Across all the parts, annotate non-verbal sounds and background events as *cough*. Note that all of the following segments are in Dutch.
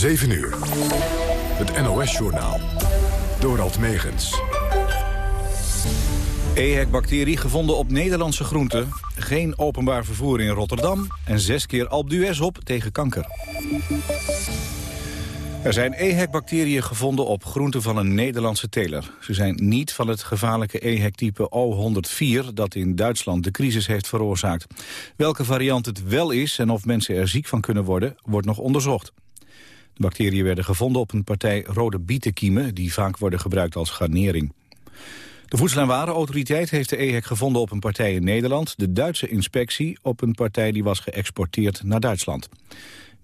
7 uur. Het NOS-journaal. Dorald Megens. EHEC-bacterie gevonden op Nederlandse groenten. Geen openbaar vervoer in Rotterdam. En zes keer Alpdues op tegen kanker. Er zijn EHEC-bacteriën gevonden op groenten van een Nederlandse teler. Ze zijn niet van het gevaarlijke EHEC-type O104... dat in Duitsland de crisis heeft veroorzaakt. Welke variant het wel is en of mensen er ziek van kunnen worden... wordt nog onderzocht. Bacteriën werden gevonden op een partij rode bietenkiemen... die vaak worden gebruikt als garnering. De Voedsel- en Warenautoriteit heeft de EHEC gevonden op een partij in Nederland. De Duitse inspectie op een partij die was geëxporteerd naar Duitsland.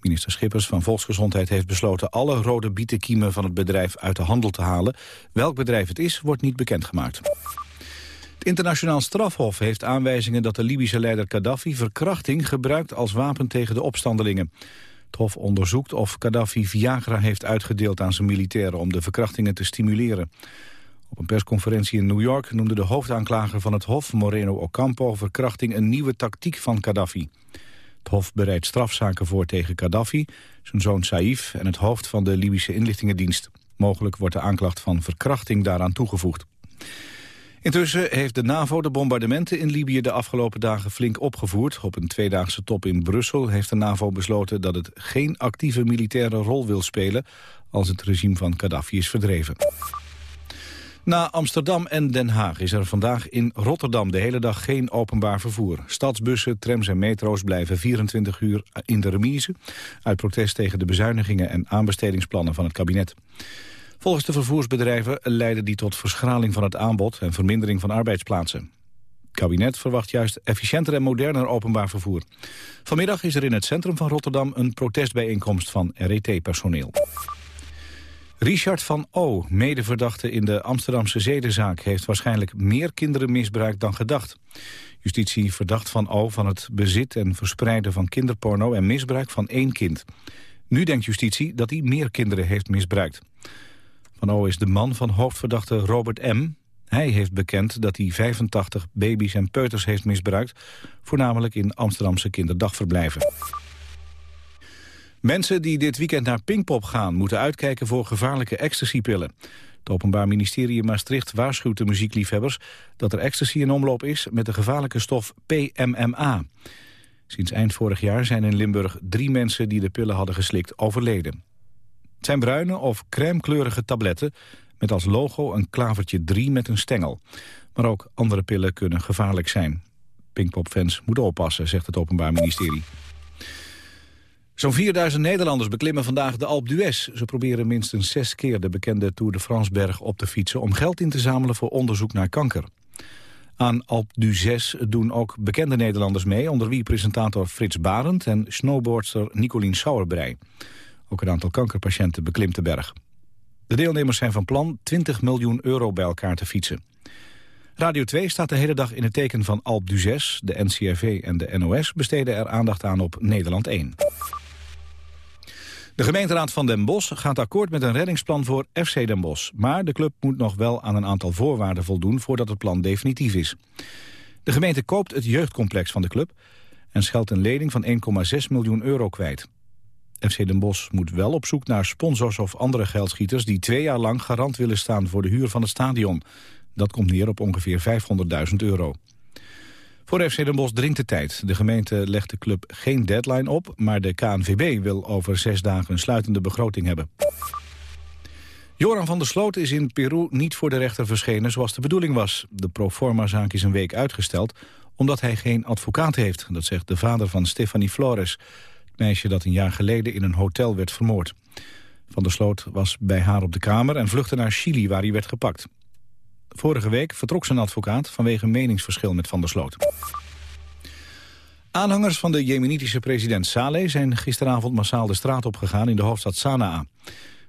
Minister Schippers van Volksgezondheid heeft besloten alle rode bietenkiemen van het bedrijf uit de handel te halen. Welk bedrijf het is, wordt niet bekendgemaakt. Het internationaal strafhof heeft aanwijzingen dat de Libische leider Gaddafi verkrachting gebruikt als wapen tegen de opstandelingen. Het hof onderzoekt of Gaddafi Viagra heeft uitgedeeld aan zijn militairen om de verkrachtingen te stimuleren. Op een persconferentie in New York noemde de hoofdaanklager van het Hof, Moreno Ocampo, verkrachting een nieuwe tactiek van Gaddafi. Het Hof bereidt strafzaken voor tegen Gaddafi, zijn zoon Saif en het hoofd van de Libische inlichtingendienst. Mogelijk wordt de aanklacht van verkrachting daaraan toegevoegd. Intussen heeft de NAVO de bombardementen in Libië de afgelopen dagen flink opgevoerd. Op een tweedaagse top in Brussel heeft de NAVO besloten dat het geen actieve militaire rol wil spelen als het regime van Gaddafi is verdreven. Na Amsterdam en Den Haag is er vandaag in Rotterdam de hele dag geen openbaar vervoer. Stadsbussen, trams en metro's blijven 24 uur in de remise... uit protest tegen de bezuinigingen en aanbestedingsplannen van het kabinet. Volgens de vervoersbedrijven leiden die tot verschraling van het aanbod... en vermindering van arbeidsplaatsen. Het kabinet verwacht juist efficiënter en moderner openbaar vervoer. Vanmiddag is er in het centrum van Rotterdam een protestbijeenkomst van RET-personeel. Richard van O., medeverdachte in de Amsterdamse zedenzaak... heeft waarschijnlijk meer kinderen misbruikt dan gedacht. Justitie verdacht van O van het bezit en verspreiden van kinderporno... en misbruik van één kind. Nu denkt justitie dat hij meer kinderen heeft misbruikt. Van is de man van hoofdverdachte Robert M. Hij heeft bekend dat hij 85 baby's en peuters heeft misbruikt... voornamelijk in Amsterdamse kinderdagverblijven. Mensen die dit weekend naar Pinkpop gaan... moeten uitkijken voor gevaarlijke ecstasypillen. Het Openbaar Ministerie in Maastricht waarschuwt de muziekliefhebbers... dat er ecstasy in omloop is met de gevaarlijke stof PMMA. Sinds eind vorig jaar zijn in Limburg drie mensen... die de pillen hadden geslikt overleden. Het zijn bruine of crèmekleurige tabletten... met als logo een klavertje 3 met een stengel. Maar ook andere pillen kunnen gevaarlijk zijn. Pinkpop-fans moeten oppassen, zegt het Openbaar Ministerie. Zo'n 4000 Nederlanders beklimmen vandaag de Alpe d'Huez. Ze proberen minstens zes keer de bekende Tour de France-berg op te fietsen... om geld in te zamelen voor onderzoek naar kanker. Aan Alpe d'Huez doen ook bekende Nederlanders mee... onder wie presentator Frits Barend en snowboardster Nicolien Sauerbrei. Een aantal kankerpatiënten beklimt de berg. De deelnemers zijn van plan 20 miljoen euro bij elkaar te fietsen. Radio 2 staat de hele dag in het teken van Alpe d'Huez. De NCRV en de NOS besteden er aandacht aan op Nederland 1. De gemeenteraad van Den Bosch gaat akkoord met een reddingsplan voor FC Den Bosch. Maar de club moet nog wel aan een aantal voorwaarden voldoen voordat het plan definitief is. De gemeente koopt het jeugdcomplex van de club en scheldt een lening van 1,6 miljoen euro kwijt. FC Den Bosch moet wel op zoek naar sponsors of andere geldschieters... die twee jaar lang garant willen staan voor de huur van het stadion. Dat komt neer op ongeveer 500.000 euro. Voor FC Den Bosch dringt de tijd. De gemeente legt de club geen deadline op... maar de KNVB wil over zes dagen een sluitende begroting hebben. Joran van der Sloot is in Peru niet voor de rechter verschenen zoals de bedoeling was. De proforma-zaak is een week uitgesteld omdat hij geen advocaat heeft. Dat zegt de vader van Stefanie Flores, meisje dat een jaar geleden in een hotel werd vermoord. Van der Sloot was bij haar op de kamer en vluchtte naar Chili waar hij werd gepakt. Vorige week vertrok zijn advocaat vanwege meningsverschil met Van der Sloot. Aanhangers van de jemenitische president Saleh zijn gisteravond massaal de straat opgegaan in de hoofdstad Sanaa.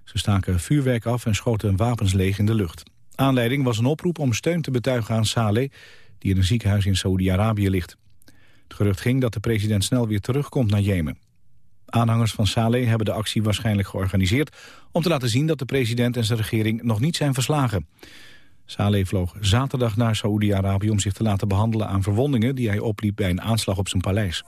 Ze staken vuurwerk af en schoten wapens leeg in de lucht. Aanleiding was een oproep om steun te betuigen aan Saleh, die in een ziekenhuis in Saoedi-Arabië ligt. Het gerucht ging dat de president snel weer terugkomt naar Jemen. Aanhangers van Saleh hebben de actie waarschijnlijk georganiseerd... om te laten zien dat de president en zijn regering nog niet zijn verslagen. Saleh vloog zaterdag naar Saoedi-Arabië om zich te laten behandelen aan verwondingen die hij opliep bij een aanslag op zijn paleis.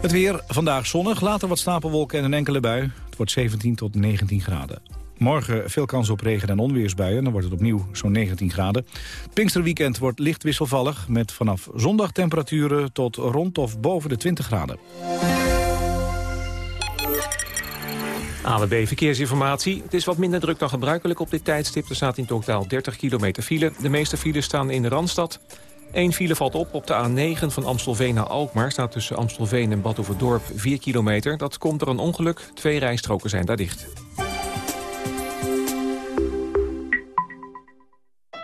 Het weer, vandaag zonnig, later wat stapelwolken en een enkele bui. Het wordt 17 tot 19 graden. Morgen veel kans op regen- en onweersbuien. Dan wordt het opnieuw zo'n 19 graden. Pinksterweekend wordt licht wisselvallig... met vanaf zondag temperaturen tot rond of boven de 20 graden. ANWB Verkeersinformatie. Het is wat minder druk dan gebruikelijk op dit tijdstip. Er staat in totaal 30 kilometer file. De meeste files staan in de Randstad. Eén file valt op op de A9 van Amstelveen naar Alkmaar. Staat tussen Amstelveen en Badhoevedorp 4 kilometer. Dat komt door een ongeluk. Twee rijstroken zijn daar dicht.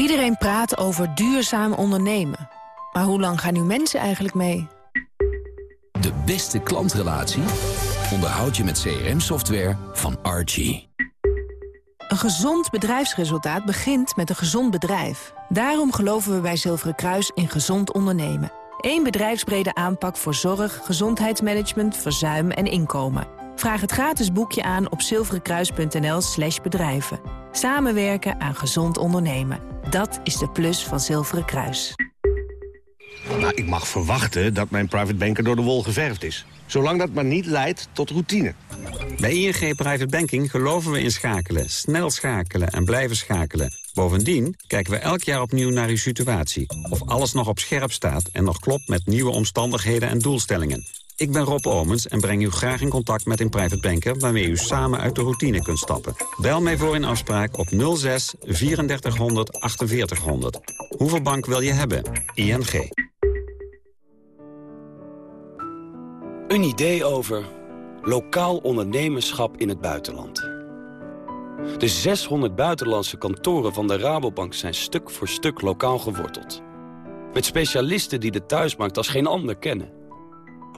Iedereen praat over duurzaam ondernemen. Maar hoe lang gaan nu mensen eigenlijk mee? De beste klantrelatie onderhoud je met CRM-software van Archie. Een gezond bedrijfsresultaat begint met een gezond bedrijf. Daarom geloven we bij Zilveren Kruis in gezond ondernemen. Eén bedrijfsbrede aanpak voor zorg, gezondheidsmanagement, verzuim en inkomen. Vraag het gratis boekje aan op zilverenkruis.nl slash bedrijven. Samenwerken aan gezond ondernemen. Dat is de plus van Zilveren Kruis. Nou, ik mag verwachten dat mijn private banker door de wol geverfd is. Zolang dat maar niet leidt tot routine. Bij ING Private Banking geloven we in schakelen, snel schakelen en blijven schakelen. Bovendien kijken we elk jaar opnieuw naar uw situatie. Of alles nog op scherp staat en nog klopt met nieuwe omstandigheden en doelstellingen. Ik ben Rob Omens en breng u graag in contact met een private banker... waarmee u samen uit de routine kunt stappen. Bel mij voor een afspraak op 06 3400 4800. Hoeveel bank wil je hebben? ING. Een idee over lokaal ondernemerschap in het buitenland. De 600 buitenlandse kantoren van de Rabobank zijn stuk voor stuk lokaal geworteld. Met specialisten die de thuismarkt als geen ander kennen.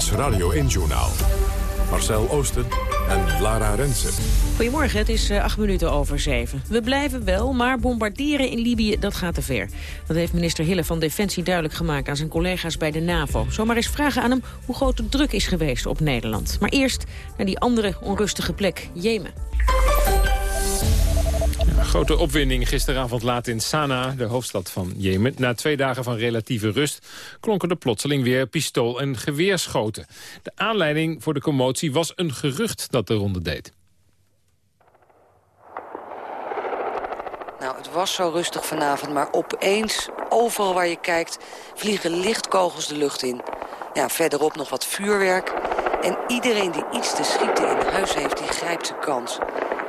NOS Radio 1-journaal. Marcel Oosten en Lara Rensen. Goedemorgen, het is uh, acht minuten over zeven. We blijven wel, maar bombarderen in Libië, dat gaat te ver. Dat heeft minister Hille van Defensie duidelijk gemaakt aan zijn collega's bij de NAVO. Zomaar eens vragen aan hem hoe groot de druk is geweest op Nederland. Maar eerst naar die andere onrustige plek, Jemen. Grote opwinding gisteravond laat in Sanaa, de hoofdstad van Jemen. Na twee dagen van relatieve rust klonken er plotseling weer pistool- en geweerschoten. De aanleiding voor de commotie was een gerucht dat de ronde deed. Nou, het was zo rustig vanavond, maar opeens, overal waar je kijkt... vliegen lichtkogels de lucht in. Ja, verderop nog wat vuurwerk. En iedereen die iets te schieten in huis heeft, die grijpt zijn kans.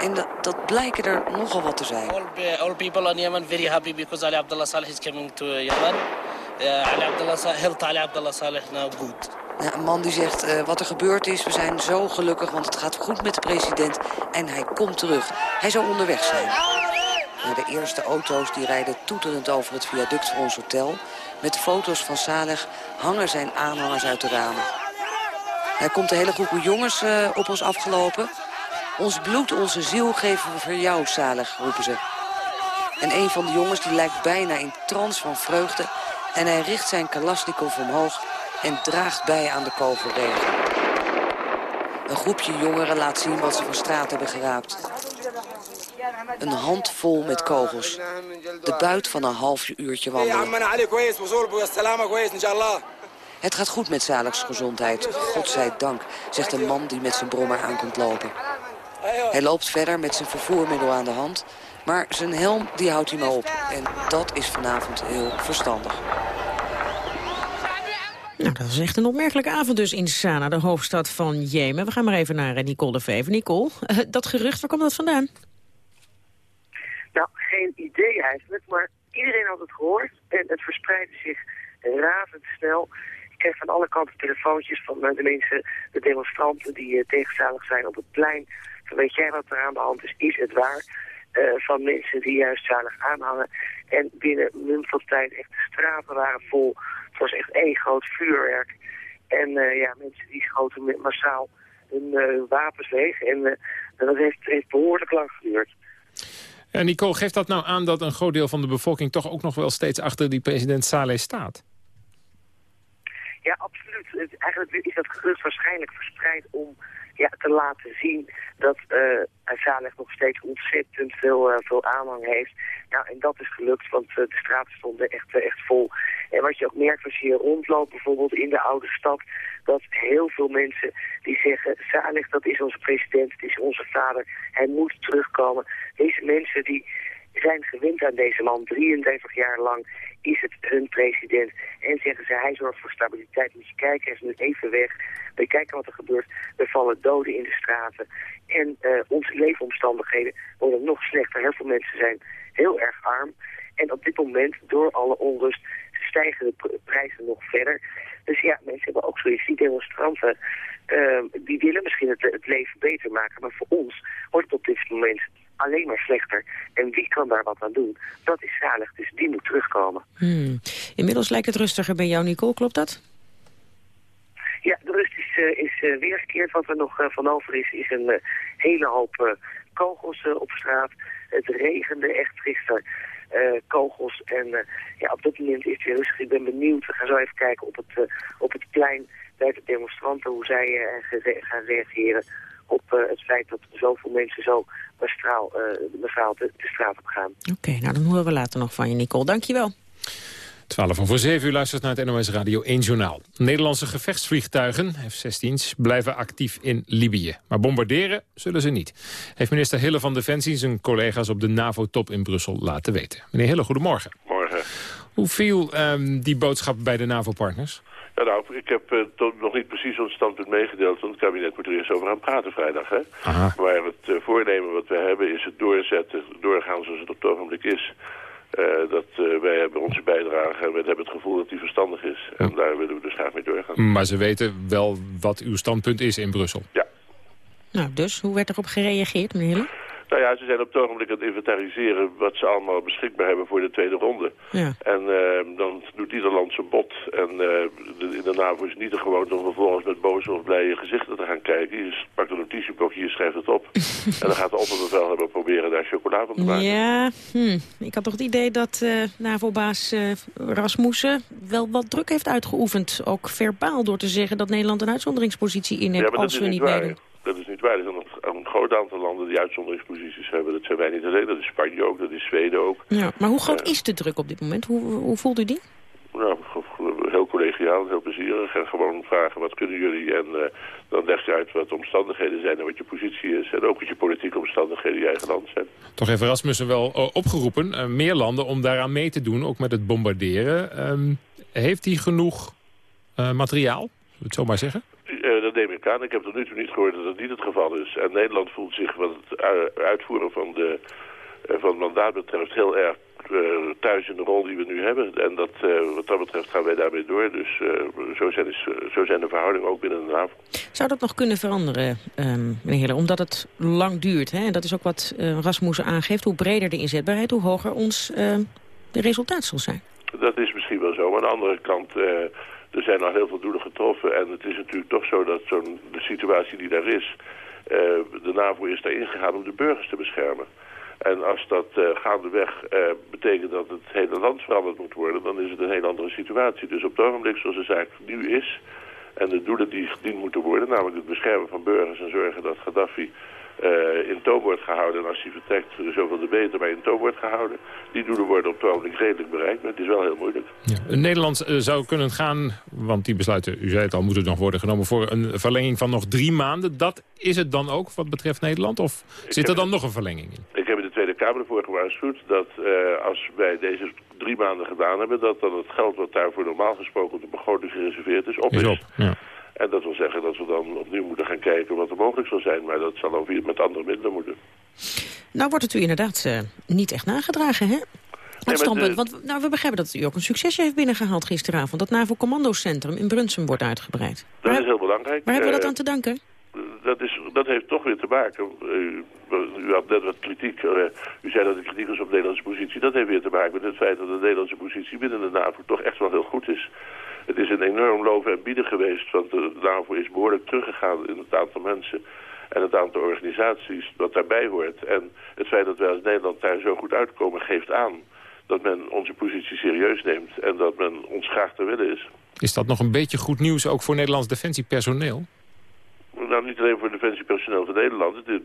En dat, dat blijken er nogal wat te zijn. All, all people in Yemen very happy because Ali Abdullah Saleh is coming to Yemen. Uh, Ali Abdullah Saleh, health Ali Abdullah Saleh now good. Ja, een man die zegt uh, wat er gebeurd is. We zijn zo gelukkig, want het gaat goed met de president. En hij komt terug. Hij zou onderweg zijn. Nou, de eerste auto's die rijden toeterend over het viaduct voor ons hotel. Met foto's van Saleh hangen zijn aanhangers uit de ramen. Er komt een hele groep jongens uh, op ons afgelopen. Ons bloed, onze ziel geven we voor jou, zalig, roepen ze. En een van de jongens die lijkt bijna in trance van vreugde... en hij richt zijn kalasnikov omhoog en draagt bij aan de kogelregen. Een groepje jongeren laat zien wat ze van straat hebben geraapt. Een handvol met kogels. De buit van een half uurtje wandelen. Het gaat goed met Zaligs gezondheid, dank, zegt een man die met zijn brommer aankomt lopen. Hij loopt verder met zijn vervoermiddel aan de hand. Maar zijn helm die houdt hij maar op. En dat is vanavond heel verstandig. Nou, dat was echt een opmerkelijke avond dus in Sana, de hoofdstad van Jemen. We gaan maar even naar Nicole de Vever. Nicole, *laughs* dat gerucht, waar komt dat vandaan? Nou, geen idee eigenlijk, maar iedereen had het gehoord en het verspreidde zich razendsnel. Ik kreeg van alle kanten telefoontjes van de mensen, de demonstranten die tegenzalig zijn op het plein. Weet jij wat er aan de hand is, is het waar? Uh, van mensen die juist zalig aanhangen. En binnen een van tijd echt de straten waren vol. Het was echt één groot vuurwerk. En uh, ja, mensen die schoten massaal hun wapens leeg. En dat heeft, heeft behoorlijk lang geduurd. En Nicole, geeft dat nou aan dat een groot deel van de bevolking... toch ook nog wel steeds achter die president Saleh staat? Ja, absoluut. Eigenlijk is dat gerucht waarschijnlijk verspreid om te laten zien dat uh, Saleh nog steeds ontzettend veel, uh, veel aanhang heeft. Nou, en dat is gelukt, want uh, de straten stonden echt, echt vol. En wat je ook merkt als je rondloopt, bijvoorbeeld in de oude stad, dat heel veel mensen die zeggen, Saleh, dat is onze president, het is onze vader, hij moet terugkomen. Deze mensen die zijn gewend aan deze man, 33 jaar lang is het hun president. En zeggen ze, hij zorgt voor stabiliteit. Moet je kijken, hij is nu even weg. We kijken wat er gebeurt. Er vallen doden in de straten. En uh, onze leefomstandigheden worden nog slechter. Heel veel mensen zijn heel erg arm. En op dit moment, door alle onrust, stijgen de prijzen nog verder. Dus ja, mensen hebben ook zoiets. Die demonstranten, uh, die willen misschien het, het leven beter maken. Maar voor ons wordt het op dit moment alleen maar slechter. En wie kan daar wat aan doen? Dat is zalig, dus die moet terugkomen. Hmm. Inmiddels lijkt het rustiger bij jou, Nicole, klopt dat? Ja, de rust is, uh, is uh, weergekeerd. Wat er nog uh, van over is, is een hele hoop kogels op straat. Het regende echt gisteren. kogels en ja, op dit moment is het weer rustig. Ik ben benieuwd. We gaan zo even kijken op het, op het plein bij de demonstranten hoe zij gaan reageren op uh, het feit dat zoveel mensen zo massaal, uh, de, de straat op gaan. Oké, okay, nou dan horen we later nog van je, Nicole. Dankjewel. 12 van voor 7 uur luistert naar het NOS Radio 1 Journaal. Nederlandse gevechtsvliegtuigen, F-16's, blijven actief in Libië. Maar bombarderen zullen ze niet. Heeft minister Hille van Defensie zijn collega's op de NAVO-top in Brussel laten weten. Meneer Hille, goedemorgen. Morgen. Hoe viel um, die boodschap bij de NAVO-partners? Ja, nou, ik heb uh, nog niet precies ons standpunt meegedeeld, want het kabinet moet er eerst over aan praten vrijdag. Hè? Aha. Maar het uh, voornemen wat we hebben is het doorzetten, doorgaan zoals het op het ogenblik is. Uh, dat wij hebben onze bijdrage en we hebben het gevoel dat die verstandig is. En daar willen we dus graag mee doorgaan. Maar ze weten wel wat uw standpunt is in Brussel? Ja. Nou, dus hoe werd erop gereageerd, meneer Hille? Nou ja, ze zijn op het ogenblik aan het inventariseren wat ze allemaal beschikbaar hebben voor de tweede ronde. Ja. En uh, dan doet ieder land zijn bot. En uh, de, in de NAVO is het niet de gewoonte om vervolgens met boze of blije gezichten te gaan kijken. Je pakt een notitieblokje, je schrijft het op. *laughs* en dan gaat de opperbevelhebber proberen daar chocolade van te maken. Ja, hm. ik had toch het idee dat uh, NAVO-baas Rasmussen wel wat druk heeft uitgeoefend. Ook verbaal door te zeggen dat Nederland een uitzonderingspositie inneemt ja, als we niet meedoen. Dat is niet waar. Er zijn een, een groot aantal landen die uitzonderingsposities hebben. Dat zijn wij niet alleen. Dat is Spanje ook, dat is Zweden ook. Ja, maar hoe groot uh, is de druk op dit moment? Hoe, hoe voelt u die? Nou, heel collegiaal, heel plezierig. En gewoon vragen, wat kunnen jullie? En uh, dan leg je uit wat de omstandigheden zijn en wat je positie is. En ook wat je politieke omstandigheden in je eigen land zijn. Toch heeft Rasmussen wel uh, opgeroepen, uh, meer landen, om daaraan mee te doen. Ook met het bombarderen. Um, heeft hij genoeg materiaal, zullen we het zo maar zeggen? Uh, dat neem ik aan. Ik heb tot nu toe niet gehoord dat dat niet het geval is. En Nederland voelt zich wat het uitvoeren van, de, uh, van het mandaat betreft heel erg uh, thuis in de rol die we nu hebben. En dat, wat dat betreft gaan wij daarmee door. Dus zo, zijn is, zo zijn de verhoudingen ook binnen de NAVO. Zou dat nog kunnen veranderen, um, meneer Hiller? Omdat het lang duurt. Hè? En dat is ook wat Rasmussen aangeeft. Hoe breder de inzetbaarheid, hoe hoger ons de resultaat zal zijn. Dat is misschien wel zo. Maar aan de andere kant er zijn al heel veel doelen getroffen. En het is natuurlijk toch zo dat zo'n de situatie die daar is... Uh, de NAVO is daarin gegaan om de burgers te beschermen. En als dat uh, gaandeweg uh, betekent dat het hele land veranderd moet worden... dan is het een heel andere situatie. Dus op het ogenblik zoals de zaak nu is... en de doelen die gediend moeten worden... namelijk het beschermen van burgers en zorgen dat Gaddafi uh, in toom wordt gehouden. En als hij vertrekt, zoveel de beter, maar in toom wordt gehouden. Die doelen worden op het ogenblik redelijk bereikt, maar het is wel heel moeilijk. Ja. Nederland uh, zou kunnen gaan, want die besluiten, u zei het al, moeten nog worden genomen... voor een verlenging van nog drie maanden. Dat is het dan ook wat betreft Nederland? Of zit er dan nog een verlenging in? Ik heb in de Tweede Kamer ervoor gewaarschuwd dat eh, als wij deze drie maanden gedaan hebben... dat dan het geld wat daarvoor normaal gesproken op de begroting gereserveerd is, op is. Is op, ja. En dat wil zeggen dat we dan opnieuw moeten gaan kijken wat er mogelijk zal zijn. Maar dat zal dan weer met andere middelen moeten. Nou wordt het u inderdaad eh, niet echt nagedragen, hè? Maar standpunt, want nou, we begrijpen dat u ook een succesje heeft binnengehaald gisteravond. Dat NAVO-commandocentrum in Brunsum wordt uitgebreid. Dat is heel belangrijk. Waar hebben we dat Eh, aan te danken? dat, is, dat heeft toch weer te maken. U, u had net wat kritiek. eh, u zei dat de kritiek was op de Nederlandse positie. Dat heeft weer te maken met het feit dat de Nederlandse positie binnen de NAVO toch echt wel heel goed is. Het is een enorm loven en bieden geweest, want de NAVO is behoorlijk teruggegaan in het aantal mensen en het aantal organisaties dat daarbij hoort. En het feit dat wij als Nederland daar zo goed uitkomen geeft aan dat men onze positie serieus neemt en dat men ons graag te willen is. Is dat nog een beetje goed nieuws ook voor Nederlands defensiepersoneel? Nou, niet alleen voor defensiepersoneel van Nederland, eh,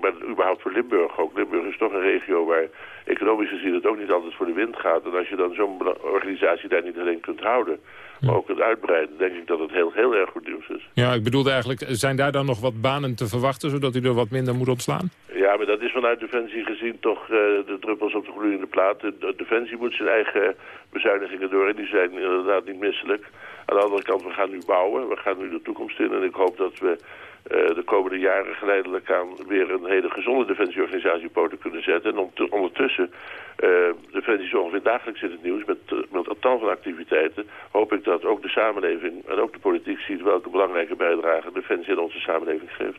maar überhaupt voor Limburg ook. Limburg is toch een regio waar economisch gezien het ook niet altijd voor de wind gaat. En als je dan zo'n organisatie daar niet alleen kunt houden, maar ook kunt uitbreiden, denk ik dat het heel, heel erg goed nieuws is. Ja, ik bedoelde eigenlijk, zijn daar dan nog wat banen te verwachten... zodat u er wat minder moet ontslaan? Ja, maar dat is vanuit Defensie gezien toch eh, de druppels op de gloeiende plaat. De, de Defensie moet zijn eigen bezuinigingen door en die zijn inderdaad niet misselijk. Aan de andere kant, we gaan nu bouwen, we gaan nu de toekomst in en ik hoop dat we de komende jaren geleidelijk aan weer een hele gezonde defensieorganisatie op poten kunnen zetten. En ondertussen, eh Defensie is ongeveer dagelijks in het nieuws met, eh, met een tal van activiteiten. Hoop ik dat ook de samenleving en ook de politiek ziet welke belangrijke bijdrage Defensie aan onze samenleving geeft.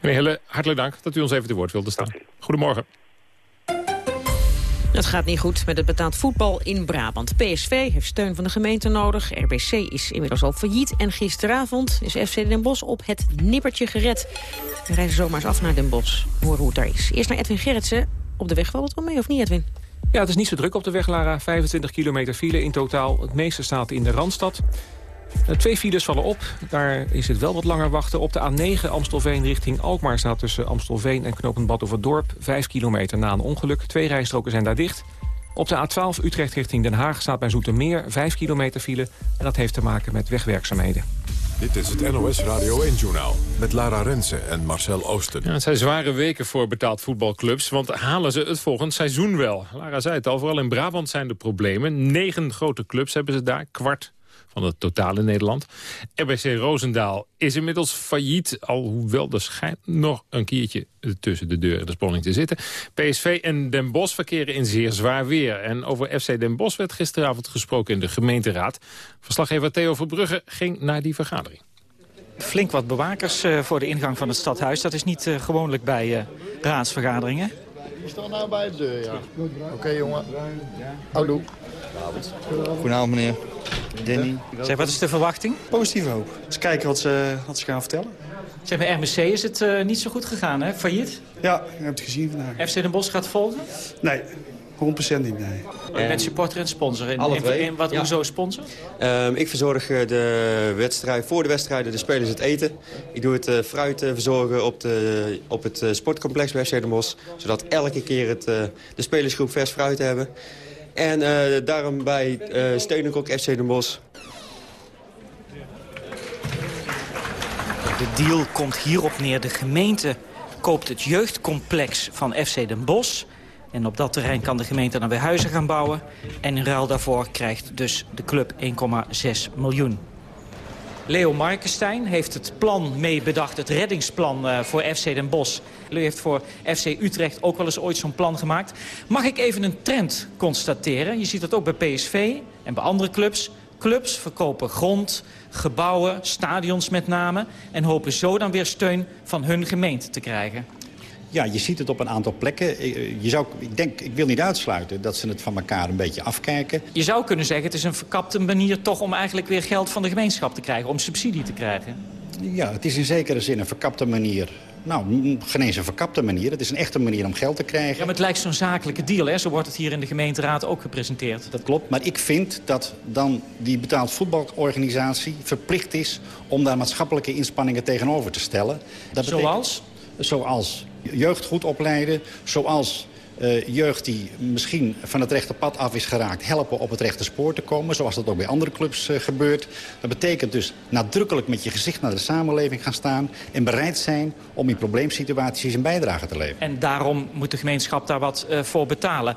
Meneer Hille, hartelijk dank dat u ons even te woord wilde staan. Goedemorgen. Het gaat niet goed met het betaald voetbal in Brabant. PSV heeft steun van de gemeente nodig. RBC is inmiddels al failliet. En gisteravond is FC Den Bosch op het nippertje gered. We reizen zomaar eens af naar Den Bosch. Horen hoe het daar is. Eerst naar Edwin Gerritsen. Op de weg valt het wel mee, of niet, Edwin? Ja, het is niet zo druk op de weg, Lara. 25 kilometer file in totaal. Het meeste staat in de Randstad. Eh, Twee files vallen op. Daar is het wel wat langer wachten. Op de A9 Amstelveen richting Alkmaar staat tussen Amstelveen en Knopend Badhoevedorp. Vijf kilometer na een ongeluk. Twee rijstroken zijn daar dicht. Op de A12 Utrecht richting Den Haag staat bij Zoetermeer 5 kilometer file. En dat heeft te maken met wegwerkzaamheden. Dit is het NOS Radio 1-journaal met Lara Rensen en Marcel Oosten. Ja, het zijn zware weken voor betaald voetbalclubs, want halen ze het volgend seizoen wel? Lara zei het al, vooral in Brabant zijn de problemen. Negen grote clubs hebben ze daar, kwart van het totale Nederland. RBC Roosendaal is inmiddels failliet, alhoewel er schijnt nog een keertje tussen de deur en de spanning te zitten. PSV en Den Bosch verkeren in zeer zwaar weer. En over FC Den Bosch werd gisteravond gesproken in de gemeenteraad. Verslaggever Theo Verbrugge ging naar die vergadering. Flink wat bewakers eh, voor de ingang van het stadhuis. Dat is niet eh, gewoonlijk bij eh, raadsvergaderingen. We staan nou bij de deur, ja. Oké, jongen. Houdoe. Goedenavond, meneer. Danny. Zeg, wat is de verwachting? Positieve hoop. Eens kijken wat ze, wat ze gaan vertellen. Zeg, bij RBC is het eh, niet zo goed gegaan, hè? Failliet? Ja, ik heb het gezien vandaag. FC Den Bosch gaat volgen? Nee, 100% niet, nee. Je bent supporter en sponsor. In, Alle in- twee, in wat, ja. Hoezo sponsor? Ehm, ik verzorg eh, de wedstrijd, voor de wedstrijden de spelers het eten. Ik doe het eh, fruit eh, verzorgen op, de, op het sportcomplex bij FC Den Bosch. Zodat elke keer het, eh, de spelersgroep vers fruit hebben. En eh, daarom bij eh, steun ik ook FC Den Bosch. De deal komt hierop neer. De gemeente koopt het jeugdcomplex van FC Den Bosch. En op dat terrein kan de gemeente dan weer huizen gaan bouwen. En in ruil daarvoor krijgt dus de club 1,6 miljoen. Leo Markenstein heeft het plan mee bedacht, het reddingsplan eh, voor FC Den Bosch. U heeft voor FC Utrecht ook wel eens ooit zo'n plan gemaakt. Mag ik even een trend constateren? Je ziet dat ook bij PSV en bij andere clubs. Clubs verkopen grond, gebouwen, stadions met name... en hopen zo dan weer steun van hun gemeente te krijgen. Ja, je ziet het op een aantal plekken. Eh, Je zou, ik, denk, ik wil niet uitsluiten dat ze het van elkaar een beetje afkijken. Je zou kunnen zeggen, het is een verkapte manier toch om eigenlijk weer geld van de gemeenschap te krijgen. Om subsidie te krijgen. Ja, het is in zekere zin een verkapte manier. Nou, geen eens een verkapte manier. Het is een echte manier om geld te krijgen. Ja, maar het lijkt zo'n zakelijke deal, hè? Zo wordt het hier in de gemeenteraad ook gepresenteerd. Dat klopt, maar ik vind dat dan die betaald voetbalorganisatie verplicht is... om daar maatschappelijke inspanningen tegenover te stellen. Dat betekent- Zoals? Zoals jeugd goed opleiden, zoals eh, jeugd die misschien van het rechte pad af is geraakt... helpen op het rechte spoor te komen, zoals dat ook bij andere clubs uh, gebeurt. Dat betekent dus nadrukkelijk met je gezicht naar de samenleving gaan staan... en bereid zijn om in probleemsituaties een bijdrage te leveren. En daarom moet de gemeenschap daar wat uh, voor betalen.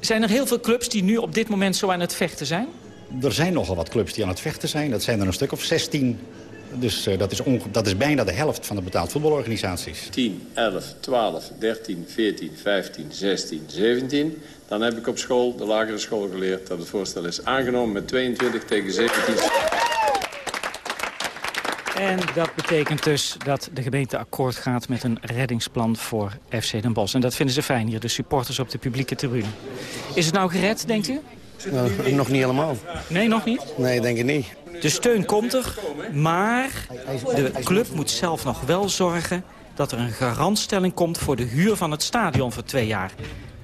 Zijn er heel veel clubs die nu op dit moment zo aan het vechten zijn? Er zijn nogal wat clubs die aan het vechten zijn. Dat zijn er een stuk of 16 dus uh, dat, is dat is bijna de helft van de betaald voetbalorganisaties. 10, 11, 12, 13, 14, 15, 16, 17. Dan heb ik op school, de lagere school, geleerd dat het voorstel is aangenomen met 22 tegen 17. En dat betekent dus dat de gemeente akkoord gaat met een reddingsplan voor FC Den Bosch. En dat vinden ze fijn hier, de supporters op de publieke tribune. Is het nou gered, denkt u? Nou, nog niet helemaal. Nee, nog niet? Nee, denk ik niet. De steun komt er, maar de club moet zelf nog wel zorgen... dat er een garantstelling komt voor de huur van het stadion voor twee jaar.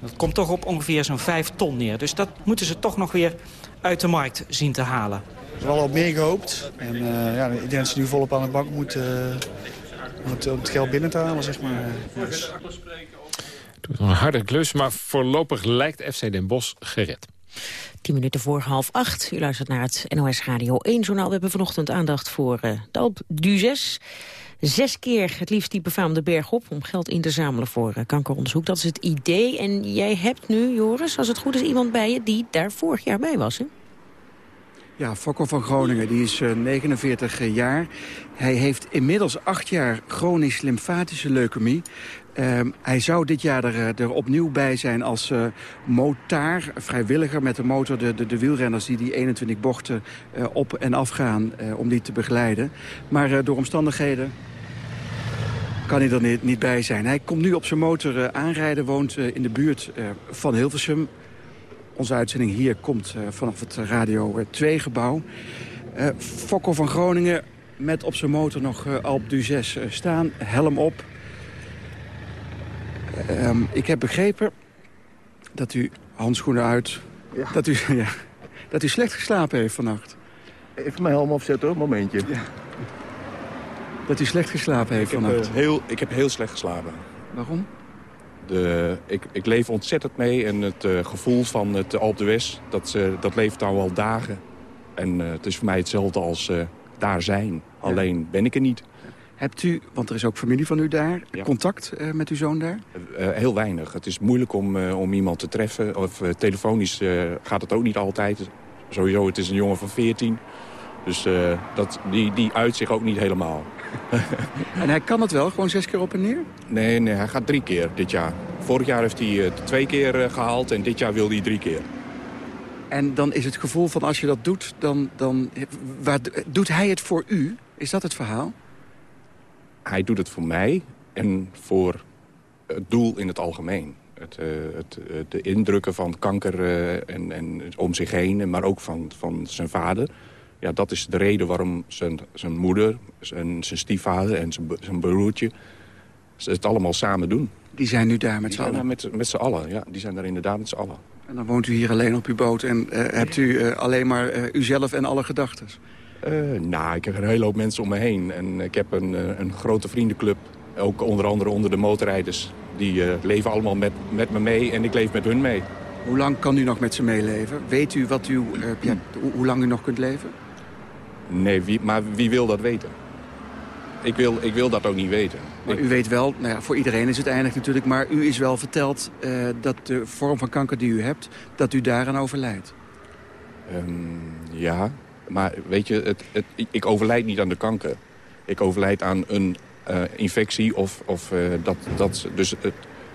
Dat komt toch op ongeveer zo'n vijf ton neer. Dus dat moeten ze toch nog weer uit de markt zien te halen. Er is wel op meer gehoopt. En uh, ja, ik denk dat ze nu volop aan de bank moeten uh, om, het, om het geld binnen te halen, zeg maar. Dus. Doet een harde klus, maar voorlopig lijkt FC Den Bosch gered. Tien minuten voor half acht. U luistert naar het NOS Radio 1 journaal. We hebben vanochtend aandacht voor uh, de Alp du 6. Zes keer het liefst die befaamde berg op om geld in te zamelen voor uh, kankeronderzoek. Dat is het idee. En jij hebt nu, Joris, als het goed is, iemand bij je die daar vorig jaar bij was, hè? Ja, Fokko van Groningen, die is uh, 49 jaar. Hij heeft inmiddels acht jaar chronisch lymfatische leukemie. Uh, hij zou dit jaar er, er, opnieuw bij zijn als uh, motaar, vrijwilliger met de motor. De, de, de wielrenners die die 21 bochten uh, op en af gaan om die te begeleiden. Maar door omstandigheden kan hij er niet, niet, bij zijn. Hij komt nu op zijn motor aanrijden, woont in de buurt van Hilversum. Onze uitzending hier komt vanaf het Radio 2-gebouw. Fokko van Groningen met op zijn motor nog Alp du 6 staan, helm op... Um, ik heb begrepen dat u handschoenen uit... Ja. Dat, u, *laughs* ja, dat u slecht geslapen heeft vannacht. Even mijn helm opzetten, een momentje. Ja. Dat u slecht geslapen heeft ik vannacht. Heb, uh, heel, ik heb heel slecht geslapen. Waarom? De, ik, ik leef ontzettend mee en het uh, gevoel van het Alp de West, dat, uh, dat leeft nou al dagen. En het is voor mij hetzelfde als daar zijn. Alleen ben ik er niet. Hebt u, want er is ook familie van u daar, ja. contact uh, met uw zoon daar? Uh, heel weinig. Het is moeilijk om, uh, om iemand te treffen. Of telefonisch gaat het ook niet altijd. Sowieso, het is een jongen van 14. Dus dat, die, die uit zich ook niet helemaal. *laughs* en hij kan het wel, gewoon zes keer op en neer? Nee, nee hij gaat drie keer dit jaar. Vorig jaar heeft hij twee keer gehaald en dit jaar wil hij drie keer. En dan is het gevoel van als je dat doet, dan, dan waar, doet hij het voor u? Is dat het verhaal? Hij doet het voor mij en voor het doel in het algemeen. Het, uh, het, uh, de indrukken van kanker uh, en, en om zich heen, maar ook van, van zijn vader. Ja, dat is de reden waarom zijn, zijn moeder, zijn, zijn stiefvader en zijn, zijn broertje het allemaal samen doen. Die zijn nu daar met z'n allen? Met, met z'n allen, ja. Die zijn daar inderdaad met z'n allen. En dan woont u hier alleen op uw boot en hebt u alleen maar uzelf en alle gedachten? Uh, nou, ik heb een hele hoop mensen om me heen. En ik heb een, uh, een grote vriendenclub. Ook onder andere onder de motorrijders. Die uh, leven allemaal met, met me mee en ik leef met hun mee. Hoe lang kan u nog met ze meeleven? Weet u wat u, ja, hoe lang u nog kunt leven? Nee, wie, maar wie wil dat weten? Ik wil, ik wil dat ook niet weten. Maar ik... u weet wel, nou ja, voor iedereen is het eindig natuurlijk... maar u is wel verteld dat de vorm van kanker die u hebt... dat u daaraan overlijdt. Um, ja, maar weet je, het, het, ik overlijd niet aan de kanker. Ik overlijd aan een uh, infectie of, of uh, dat, dat... Dus het,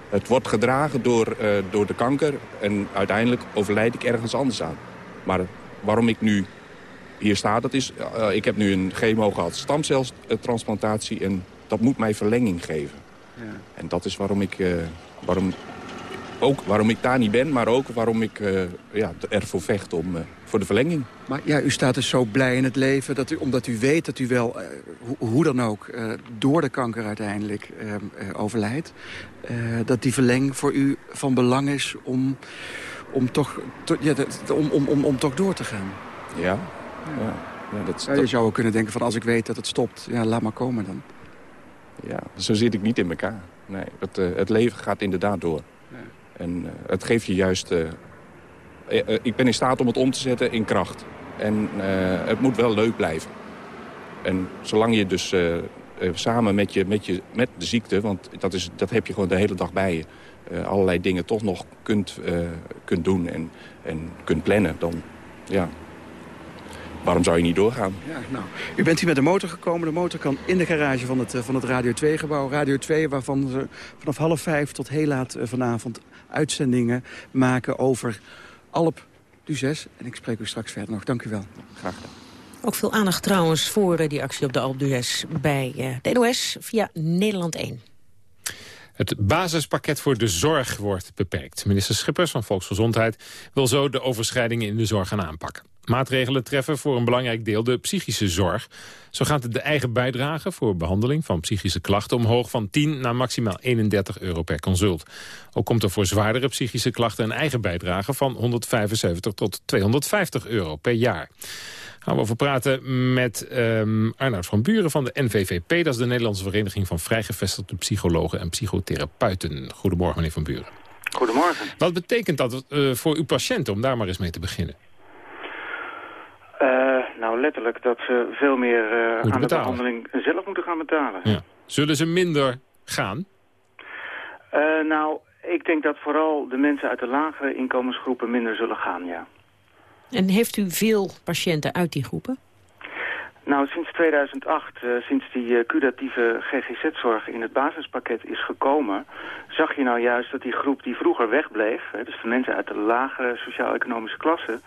het wordt gedragen door, uh, door de kanker en uiteindelijk overlijd ik ergens anders aan. Maar waarom ik nu hier sta, dat is... ik heb nu een chemo gehad, stamceltransplantatie... en dat moet mij verlenging geven. Ja. En dat is waarom ik... waarom, ook waarom ik daar niet ben, maar ook waarom ik ja, ervoor vecht om voor de verlenging. Maar ja, u staat dus zo blij in het leven, dat u, omdat u weet dat u wel, uh, ho hoe dan ook, uh, door de kanker uiteindelijk uh, overlijdt. dat die verleng voor u van belang is om, om, toch, to, ja, om, om, om, om toch door te gaan. Ja, ja. ja. ja dat, ja, je zou ook kunnen denken van als ik weet dat het stopt, ja, laat maar komen dan. Ja, zo zit ik niet in elkaar. Nee, het, het leven gaat inderdaad door. En het geeft je juist... ik ben in staat om het om te zetten in kracht. En het moet wel leuk blijven. En zolang je dus samen met, je, met, je, met de ziekte... want dat, is, dat heb je gewoon de hele dag bij je... allerlei dingen toch nog kunt, kunt doen en, en kunt plannen... dan ja, waarom zou je niet doorgaan? Ja, nou, u bent hier met de motor gekomen. De motor kan in de garage van het, eh, van het Radio 2-gebouw. Radio 2, waarvan ze vanaf half vijf tot heel laat eh, vanavond uitzendingen maken over Alp du 6. En ik spreek u straks verder nog. Dank u wel. Graag gedaan. Ook veel aandacht trouwens voor eh, die actie op de Alp d'Huez bij de NOS via Nederland 1. Het basispakket voor de zorg wordt beperkt. Minister Schippers van Volksgezondheid wil zo de overschrijdingen in de zorg gaan aanpakken. Maatregelen treffen voor een belangrijk deel de psychische zorg. Zo gaat de eigen bijdrage voor behandeling van psychische klachten omhoog van 10 naar maximaal 31 euro per consult. Ook komt er voor zwaardere psychische klachten een eigen bijdrage van 175 tot 250 euro per jaar gaan we over praten met um, Arnoud van Buren van de NVVP. Dat is de Nederlandse Vereniging van Vrijgevestigde Psychologen en Psychotherapeuten. Goedemorgen, meneer Van Buren. Goedemorgen. Wat betekent dat uh, voor uw patiënten, om daar maar eens mee te beginnen? Uh, nou, letterlijk dat ze veel meer uh, aan betalen. de behandeling zelf moeten gaan betalen. Ja. Zullen ze minder gaan? nou, ik denk dat vooral de mensen uit de lagere inkomensgroepen minder zullen gaan, ja. En heeft u veel patiënten uit die groepen? Nou, sinds 2008, uh, eh, sinds die uh, curatieve GGZ-zorg in het basispakket is gekomen... zag je nou juist dat die groep die vroeger wegbleef... Hè, dus de mensen uit de lagere sociaal-economische klasse...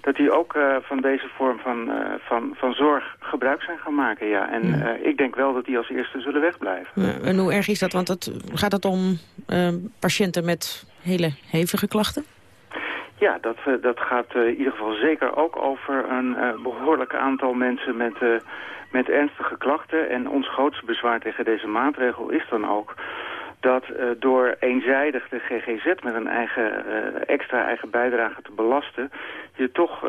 dat die ook uh, van deze vorm van, van, van zorg gebruik zijn gaan maken, ja. En ja. ik denk wel dat die als eerste zullen wegblijven. Ja, en hoe erg is dat? Want het, gaat het om patiënten met hele hevige klachten? Ja, dat, eh, dat gaat uh, in ieder geval zeker ook over een uh, behoorlijk aantal mensen met, met ernstige klachten. En ons grootste bezwaar tegen deze maatregel is dan ook dat door eenzijdig de GGZ met een eigen, extra eigen bijdrage te belasten... je toch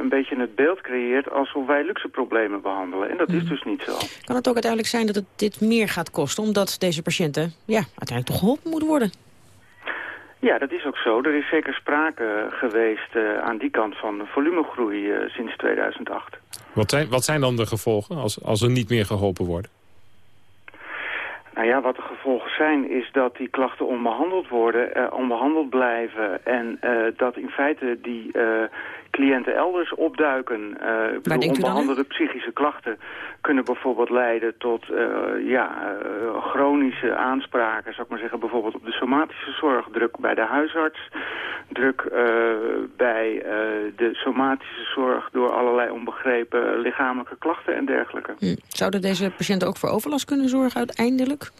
een beetje het beeld creëert alsof wij luxe problemen behandelen. En dat is mhm. dus niet zo. Kan het ook uiteindelijk zijn dat het dit meer gaat kosten... omdat deze patiënten ja, uiteindelijk toch geholpen moeten worden? Ja, dat is ook zo. Er is zeker sprake geweest uh, aan die kant van volumegroei uh, sinds 2008. Wat zijn, wat zijn dan de gevolgen als, als er niet meer geholpen worden? Nou ja, wat de gevolgen zijn is dat die klachten onbehandeld worden, uh, onbehandeld blijven. En dat in feite die cliënten elders opduiken. Uh, bedoel, onbehandelde psychische klachten kunnen bijvoorbeeld leiden tot uh, ja, uh, chronische aanspraken, zou ik maar zeggen, bijvoorbeeld op de somatische zorg, druk bij de huisarts, druk bij de somatische zorg door allerlei onbegrepen lichamelijke klachten en dergelijke. Hm. Zouden deze patiënten ook voor overlast kunnen zorgen uiteindelijk?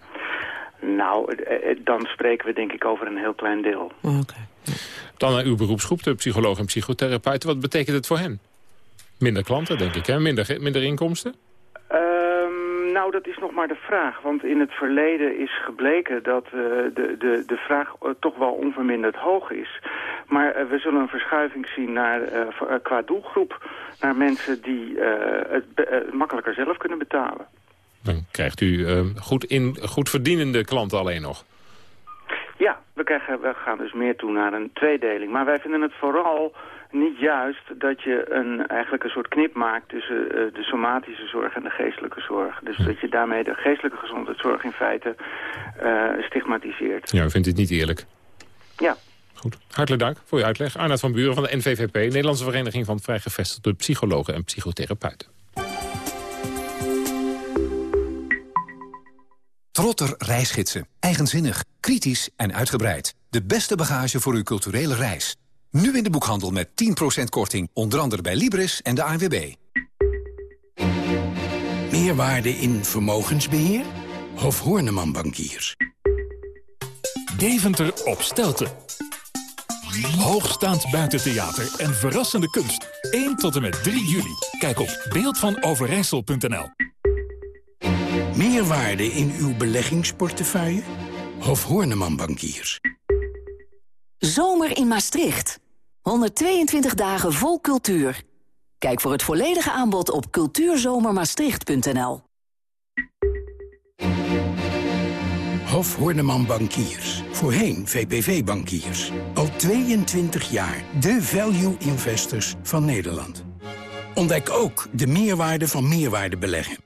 Nou, dan spreken we denk ik over een heel klein deel. Oké. Dan naar uw beroepsgroep, de psycholoog en psychotherapeuten. Wat betekent het voor hen? Minder klanten, denk ik, hè? Minder, minder inkomsten? Um, nou, dat is nog maar de vraag. Want in het verleden is gebleken dat uh, de, de, de vraag uh, toch wel onverminderd hoog is. Maar uh, we zullen een verschuiving zien naar, qua doelgroep... naar mensen die het makkelijker zelf kunnen betalen. Krijgt u goed, in, goed verdienende klanten alleen nog. Ja, we, krijgen, we gaan dus meer toe naar een tweedeling. Maar wij vinden het vooral niet juist dat je een, eigenlijk een soort knip maakt tussen uh, de somatische zorg en de geestelijke zorg. Dus dat je daarmee de geestelijke gezondheidszorg in feite uh, stigmatiseert. Ja, u vindt dit niet eerlijk? Ja. Goed. Hartelijk dank voor uw uitleg. Arnoud van Buren van de NVVP, Nederlandse Vereniging van Vrijgevestigde Psychologen en Psychotherapeuten. Trotter reisgidsen. Eigenzinnig, kritisch en uitgebreid. De beste bagage voor uw culturele reis. Nu in de boekhandel met 10% korting. Onder andere bij Libris en de ANWB. Meerwaarde in vermogensbeheer? Of Horneman Bankiers? Deventer op Stelten. Hoogstaand buitentheater en verrassende kunst. 1 tot en met 3 juli. Kijk op beeldvanoverijssel.nl Meerwaarde in uw beleggingsportefeuille? Of Horneman Bankiers? Zomer in Maastricht. 122 dagen vol cultuur. Kijk voor het volledige aanbod op cultuurzomermaastricht.nl. Hof Horneman Bankiers. Voorheen VPV Bankiers. Al 22 jaar de value investors van Nederland. Ontdek ook de meerwaarde van meerwaarde beleggen.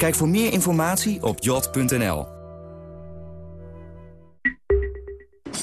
Kijk voor meer informatie op yacht.nl.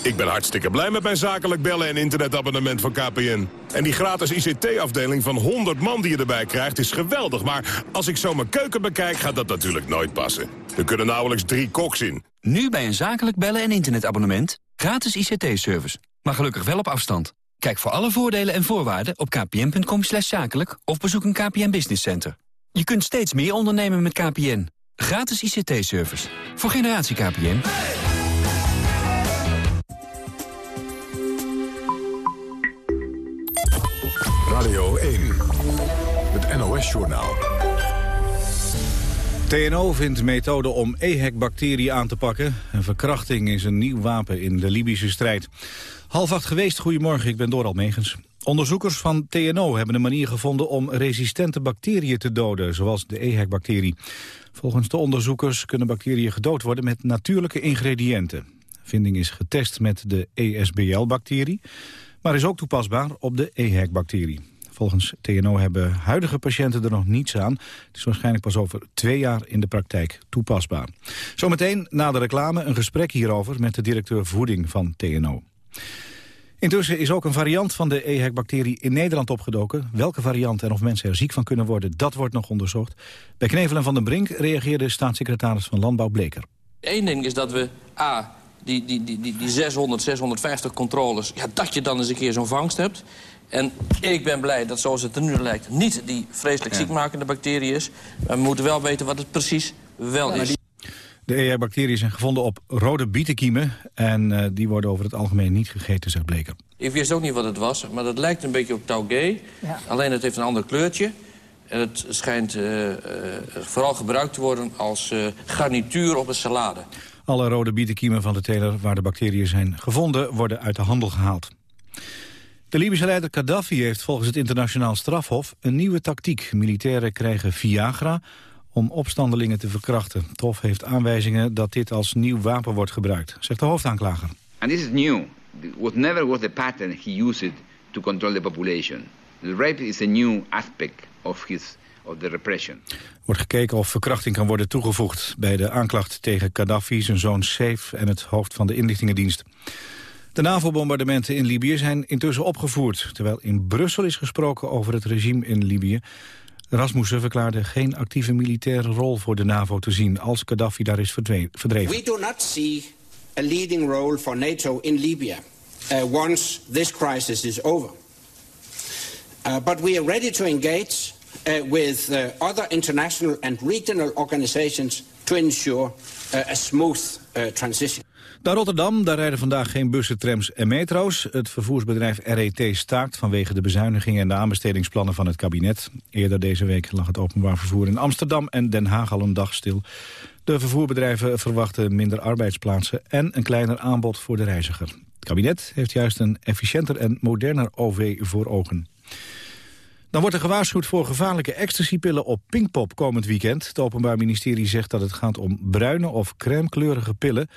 Ik ben hartstikke blij met mijn zakelijk bellen en internetabonnement van KPN. En die gratis ICT-afdeling van 100 man die je erbij krijgt is geweldig. Maar als ik zo mijn keuken bekijk, gaat dat natuurlijk nooit passen. Er kunnen nauwelijks drie koks in. Nu bij een zakelijk bellen en internetabonnement. Gratis ICT-service. Maar gelukkig wel op afstand. Kijk voor alle voordelen en voorwaarden op kpn.com zakelijk... of bezoek een KPN Business Center. Je kunt steeds meer ondernemen met KPN. Gratis ICT-service. Voor generatie KPN. Radio 1. Het NOS-journaal. TNO vindt methode om EHEC-bacteriën aan te pakken. Een verkrachting is een nieuw wapen in de Libische strijd. Half acht geweest, goedemorgen, ik ben Doral Megens. Onderzoekers van TNO hebben een manier gevonden om resistente bacteriën te doden, zoals de EHEC-bacterie. Volgens de onderzoekers kunnen bacteriën gedood worden met natuurlijke ingrediënten. Vinding is getest met de ESBL-bacterie, maar is ook toepasbaar op de EHEC-bacterie. Volgens TNO hebben huidige patiënten er nog niets aan. Het is waarschijnlijk pas over twee jaar in de praktijk toepasbaar. Zometeen na de reclame een gesprek hierover met de directeur voeding van TNO. Intussen is ook een variant van de EHEC-bacterie in Nederland opgedoken. Welke variant en of mensen er ziek van kunnen worden, dat wordt nog onderzocht. Bij Knevelen van den Brink reageerde staatssecretaris van Landbouw Bleker. Eén ding is dat we, A, die, die, die, die, die 600, 650 controles... Ja, dat je dan eens een keer zo'n vangst hebt. En ik ben blij dat zoals het er nu lijkt... niet die vreselijk ziekmakende bacterie is. Maar we moeten wel weten wat het precies wel is. De EHEC-bacteriën zijn gevonden op rode bietenkiemen... en uh, die worden over het algemeen niet gegeten, zegt Bleker. Ik wist ook niet wat het was, maar dat lijkt een beetje op taugé. Ja. Alleen het heeft een ander kleurtje. En het schijnt uh, uh, vooral gebruikt te worden als garnituur op een salade. Alle rode bietenkiemen van de teler waar de bacteriën zijn gevonden... worden uit de handel gehaald. De Libische leider Gaddafi heeft volgens het internationaal strafhof een nieuwe tactiek. Militairen krijgen Viagra om opstandelingen te verkrachten. Het hof heeft aanwijzingen dat dit als nieuw wapen wordt gebruikt, zegt de hoofdaanklager. And this is new. What never was the pattern he used to control the population. The rape is a new aspect of his of the repression. Wordt gekeken of verkrachting kan worden toegevoegd bij de aanklacht tegen Gaddafi, zijn zoon Saif en het hoofd van de inlichtingendienst. De NAVO-bombardementen in Libië zijn intussen opgevoerd... terwijl in Brussel is gesproken over het regime in Libië. Rasmussen verklaarde geen actieve militaire rol voor de NAVO te zien... als Gaddafi daar is verdreven. We do not see a leading role for NATO in Libya uh, once this crisis is over. Uh, but we are ready to engage uh, with other international and regional organizations... to ensure a smooth transition. Naar Rotterdam, daar rijden vandaag geen bussen, trams en metro's. Het vervoersbedrijf RET staakt vanwege de bezuinigingen en de aanbestedingsplannen van het kabinet. Eerder deze week lag het openbaar vervoer in Amsterdam en Den Haag al een dag stil. De vervoerbedrijven verwachten minder arbeidsplaatsen en een kleiner aanbod voor de reiziger. Het kabinet heeft juist een efficiënter en moderner OV voor ogen. Dan wordt er gewaarschuwd voor gevaarlijke ecstasypillen op Pinkpop komend weekend. Het Openbaar Ministerie zegt dat het gaat om bruine of crèmekleurige pillen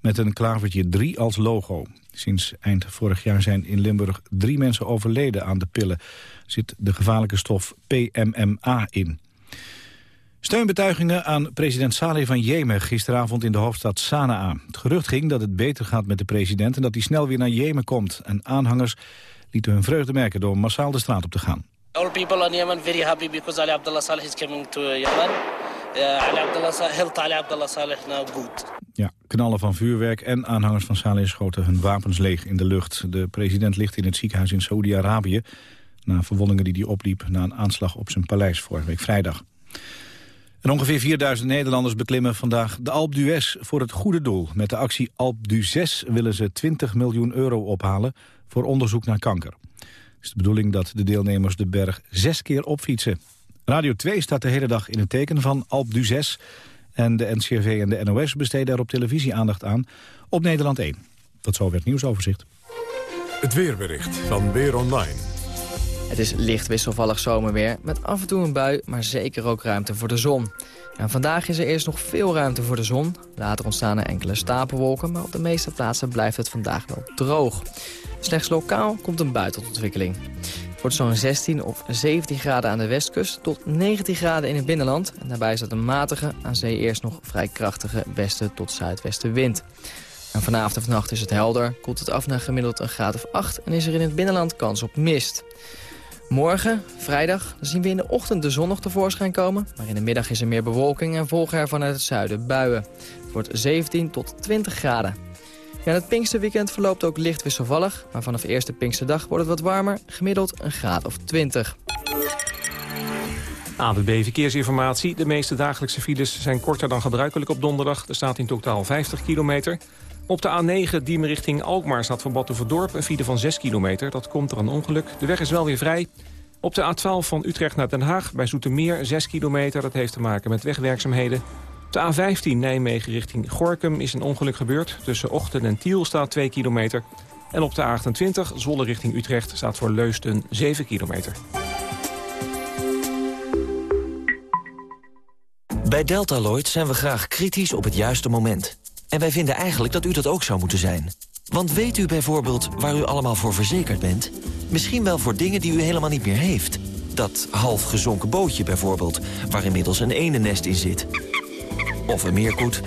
met een klavertje 3 als logo. Sinds eind vorig jaar zijn in Limburg drie mensen overleden aan de pillen. Zit de gevaarlijke stof PMMA in. Steunbetuigingen aan president Saleh van Jemen gisteravond in de hoofdstad Sanaa. Het gerucht ging dat het beter gaat met de president en dat hij snel weer naar Jemen komt. En aanhangers lieten hun vreugde merken door massaal de straat op te gaan. All people in Yemen very happy because Ali Abdullah Saleh is coming to Yemen. Saleh, health Ali Abdullah Saleh now good. Ja, knallen van vuurwerk en aanhangers van Saleh schoten hun wapens leeg in de lucht. De president ligt in het ziekenhuis in Saoedi-Arabië... na verwondingen die hij opliep na een aanslag op zijn paleis vorige week vrijdag. En ongeveer 4000 Nederlanders beklimmen vandaag de Alpe d'Huez voor het goede doel. Met de actie Alpe d'Huez willen ze 20 miljoen euro ophalen voor onderzoek naar kanker. Het is de bedoeling dat de deelnemers de berg zes keer opfietsen. Radio 2 staat de hele dag in het teken van Alpe d'Huez. En de NCRV en de NOS besteden er op televisie aandacht aan op Nederland 1. Tot zover het nieuwsoverzicht. Het weerbericht van Weer Online. Het is licht wisselvallig zomerweer, met af en toe een bui, maar zeker ook ruimte voor de zon. En vandaag is er eerst nog veel ruimte voor de zon. Later ontstaan er enkele stapelwolken, maar op de meeste plaatsen blijft het vandaag wel droog. Slechts lokaal komt een bui tot ontwikkeling. Het wordt zo'n 16 of 17 graden aan de westkust tot 19 graden in het binnenland. En daarbij dat een matige, aan zee eerst nog vrij krachtige westen tot zuidwestenwind. En vanavond en vannacht is het helder, koelt het af naar gemiddeld een graad of 8... en is er in het binnenland kans op mist. Morgen, vrijdag, zien we in de ochtend de zon nog tevoorschijn komen... maar in de middag is er meer bewolking en volgen er vanuit het zuiden buien. Het wordt 17 tot 20 graden. Ja, het Pinksterweekend verloopt ook licht wisselvallig... maar vanaf eerste Pinksterdag wordt het wat warmer, gemiddeld een graad of 20. ABB Verkeersinformatie. De meeste dagelijkse files zijn korter dan gebruikelijk op donderdag. Er staat in totaal 50 kilometer. Op de A9 Diemen richting Alkmaar staat voor Batuverdorp een file van 6 kilometer. Dat komt er een ongeluk. De weg is wel weer vrij. Op de A12 van Utrecht naar Den Haag bij Zoetermeer 6 kilometer. Dat heeft te maken met wegwerkzaamheden. De A15 Nijmegen richting Gorkum is een ongeluk gebeurd. Tussen Ochten en Tiel staat 2 kilometer. En op de A28 Zwolle richting Utrecht staat voor Leusden 7 kilometer. Bij Deltaloid zijn we graag kritisch op het juiste moment. En wij vinden eigenlijk dat u dat ook zou moeten zijn. Want weet u bijvoorbeeld waar u allemaal voor verzekerd bent? Misschien wel voor dingen die u helemaal niet meer heeft. Dat half gezonken bootje bijvoorbeeld, waar inmiddels een enennest in zit. Of een meerkoet.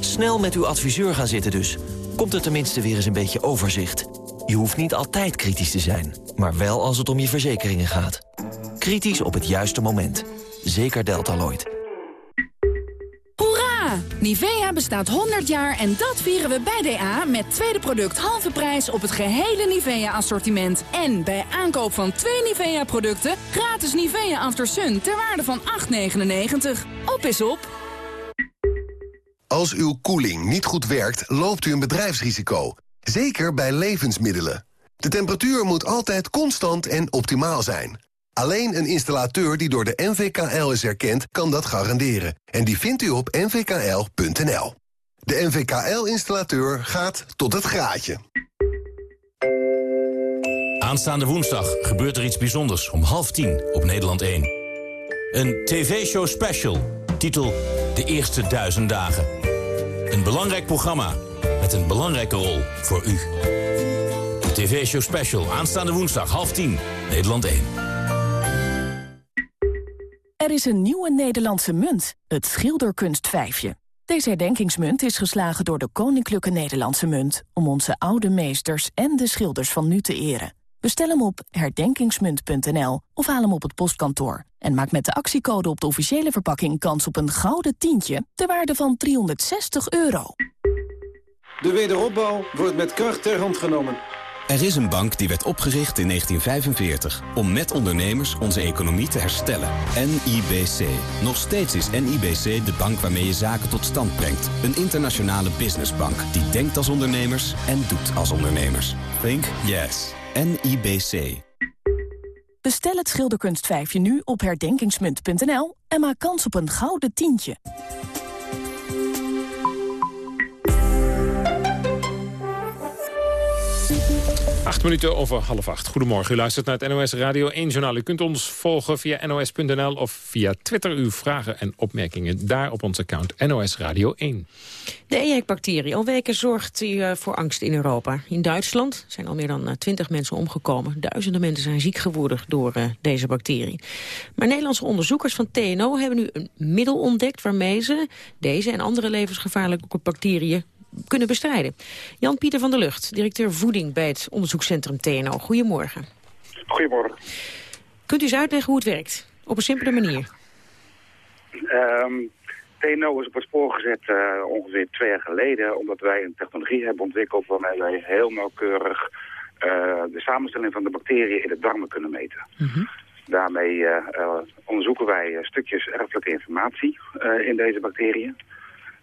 Snel met uw adviseur gaan zitten dus. Komt er tenminste weer eens een beetje overzicht. Je hoeft niet altijd kritisch te zijn, maar wel als het om je verzekeringen gaat. Kritisch op het juiste moment. Zeker Deltaloid. Nivea bestaat 100 jaar en dat vieren we bij DA met tweede product halve prijs op het gehele Nivea-assortiment. En bij aankoop van twee Nivea-producten gratis Nivea After Sun ter waarde van 8,99. Op is op! Als uw koeling niet goed werkt, loopt u een bedrijfsrisico. Zeker bij levensmiddelen. De temperatuur moet altijd constant en optimaal zijn. Alleen een installateur die door de NVKL is erkend, kan dat garanderen. En die vindt u op nvkl.nl. De NVKL-installateur gaat tot het graadje. Aanstaande woensdag gebeurt er iets bijzonders om half tien op Nederland 1. Een tv-show special, titel De Eerste Duizend Dagen. Een belangrijk programma met een belangrijke rol voor u. De tv-show special, aanstaande woensdag, half tien, Nederland 1. Er is een nieuwe Nederlandse munt, het schilderkunstvijfje. Deze herdenkingsmunt is geslagen door de Koninklijke Nederlandse Munt... om onze oude meesters en de schilders van nu te eren. Bestel hem op herdenkingsmunt.nl of haal hem op het postkantoor. En maak met de actiecode op de officiële verpakking kans op een gouden tientje... ter waarde van 360 euro. De wederopbouw wordt met kracht ter hand genomen. Er is een bank die werd opgericht in 1945 om met ondernemers onze economie te herstellen. NIBC. Nog steeds is NIBC de bank waarmee je zaken tot stand brengt. Een internationale businessbank die denkt als ondernemers en doet als ondernemers. Think yes. NIBC. Bestel het schilderkunstvijfje nu op herdenkingsmunt.nl en maak kans op een gouden tientje. Acht minuten over half acht. Goedemorgen, u luistert naar het NOS Radio 1 Journaal. U kunt ons volgen via nos.nl of via Twitter. Uw vragen en opmerkingen daar op ons account NOS Radio 1. De EHEC-bacterie al weken zorgt uh, voor angst in Europa. In Duitsland zijn al meer dan 20 mensen omgekomen. Duizenden mensen zijn ziek geworden door uh, deze bacterie. Maar Nederlandse onderzoekers van TNO hebben nu een middel ontdekt... waarmee ze deze en andere levensgevaarlijke bacteriën kunnen bestrijden. Jan-Pieter van der Lucht, directeur voeding bij het onderzoekscentrum TNO. Goedemorgen. Goedemorgen. Kunt u eens uitleggen hoe het werkt? Op een simpele manier. Um, TNO is op het spoor gezet uh, ongeveer twee jaar geleden... omdat wij een technologie hebben ontwikkeld... waarmee wij heel nauwkeurig uh, de samenstelling van de bacteriën in de darmen kunnen meten. -hmm. Daarmee uh, onderzoeken wij stukjes erfelijke informatie in deze bacteriën.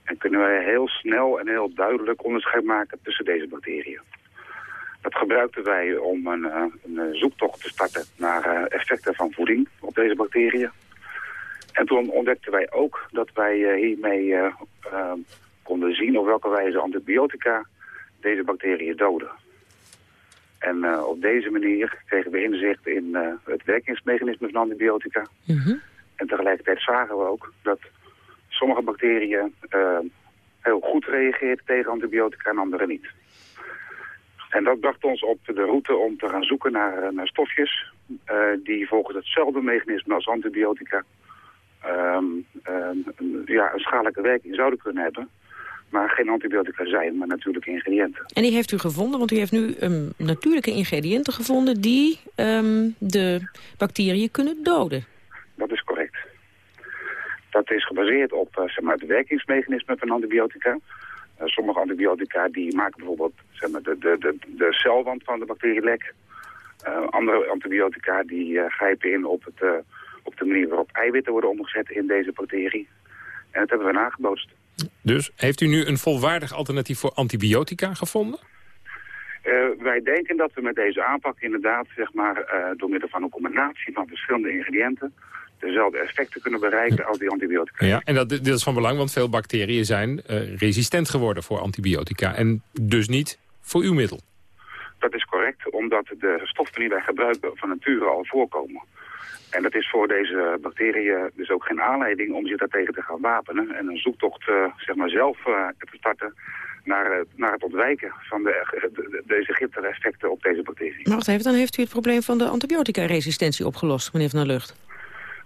En kunnen wij heel snel en heel duidelijk onderscheid maken tussen deze bacteriën. Dat gebruikten wij om een, een zoektocht te starten naar effecten van voeding op deze bacteriën. En toen ontdekten wij ook dat wij hiermee konden zien op welke wijze antibiotica deze bacteriën doden. En uh, op deze manier kregen we inzicht in het werkingsmechanisme van antibiotica. Mm -hmm. En tegelijkertijd zagen we ook dat sommige bacteriën uh, heel goed reageerden tegen antibiotica en andere niet. En dat bracht ons op de route om te gaan zoeken naar, naar stofjes die volgens hetzelfde mechanisme als antibiotica um, ja, een schadelijke werking zouden kunnen hebben maar geen antibiotica zijn, maar natuurlijke ingrediënten. En die heeft u gevonden, want u heeft nu um, natuurlijke ingrediënten gevonden... die de bacteriën kunnen doden. Dat is gebaseerd op uh, zeg maar, het werkingsmechanisme van antibiotica. Uh, sommige antibiotica die maken bijvoorbeeld zeg maar, de, de, de, de celwand van de bacterie lek. Uh, andere antibiotica die grijpen in op, het, op de manier waarop eiwitten worden omgezet in deze bacterie. En dat hebben we nagebootst. Dus heeft u nu een volwaardig alternatief voor antibiotica gevonden? Uh, wij denken dat we met deze aanpak inderdaad, zeg maar, uh, door middel van een combinatie van verschillende ingrediënten, dezelfde effecten kunnen bereiken als die antibiotica. Ja, en dat, dat is van belang, want veel bacteriën zijn uh, resistent geworden voor antibiotica en dus niet voor uw middel. Dat is correct, omdat de stoffen die wij gebruiken van nature al voorkomen. En dat is voor deze bacteriën dus ook geen aanleiding om zich daartegen te gaan wapenen. En een zoektocht uh, zeg maar zelf uh, te starten naar, naar het ontwijken van de, de, deze giftige effecten op deze bacteriën. Maar wacht even, dan heeft u het probleem van de antibiotica-resistentie opgelost, meneer Van der Lucht.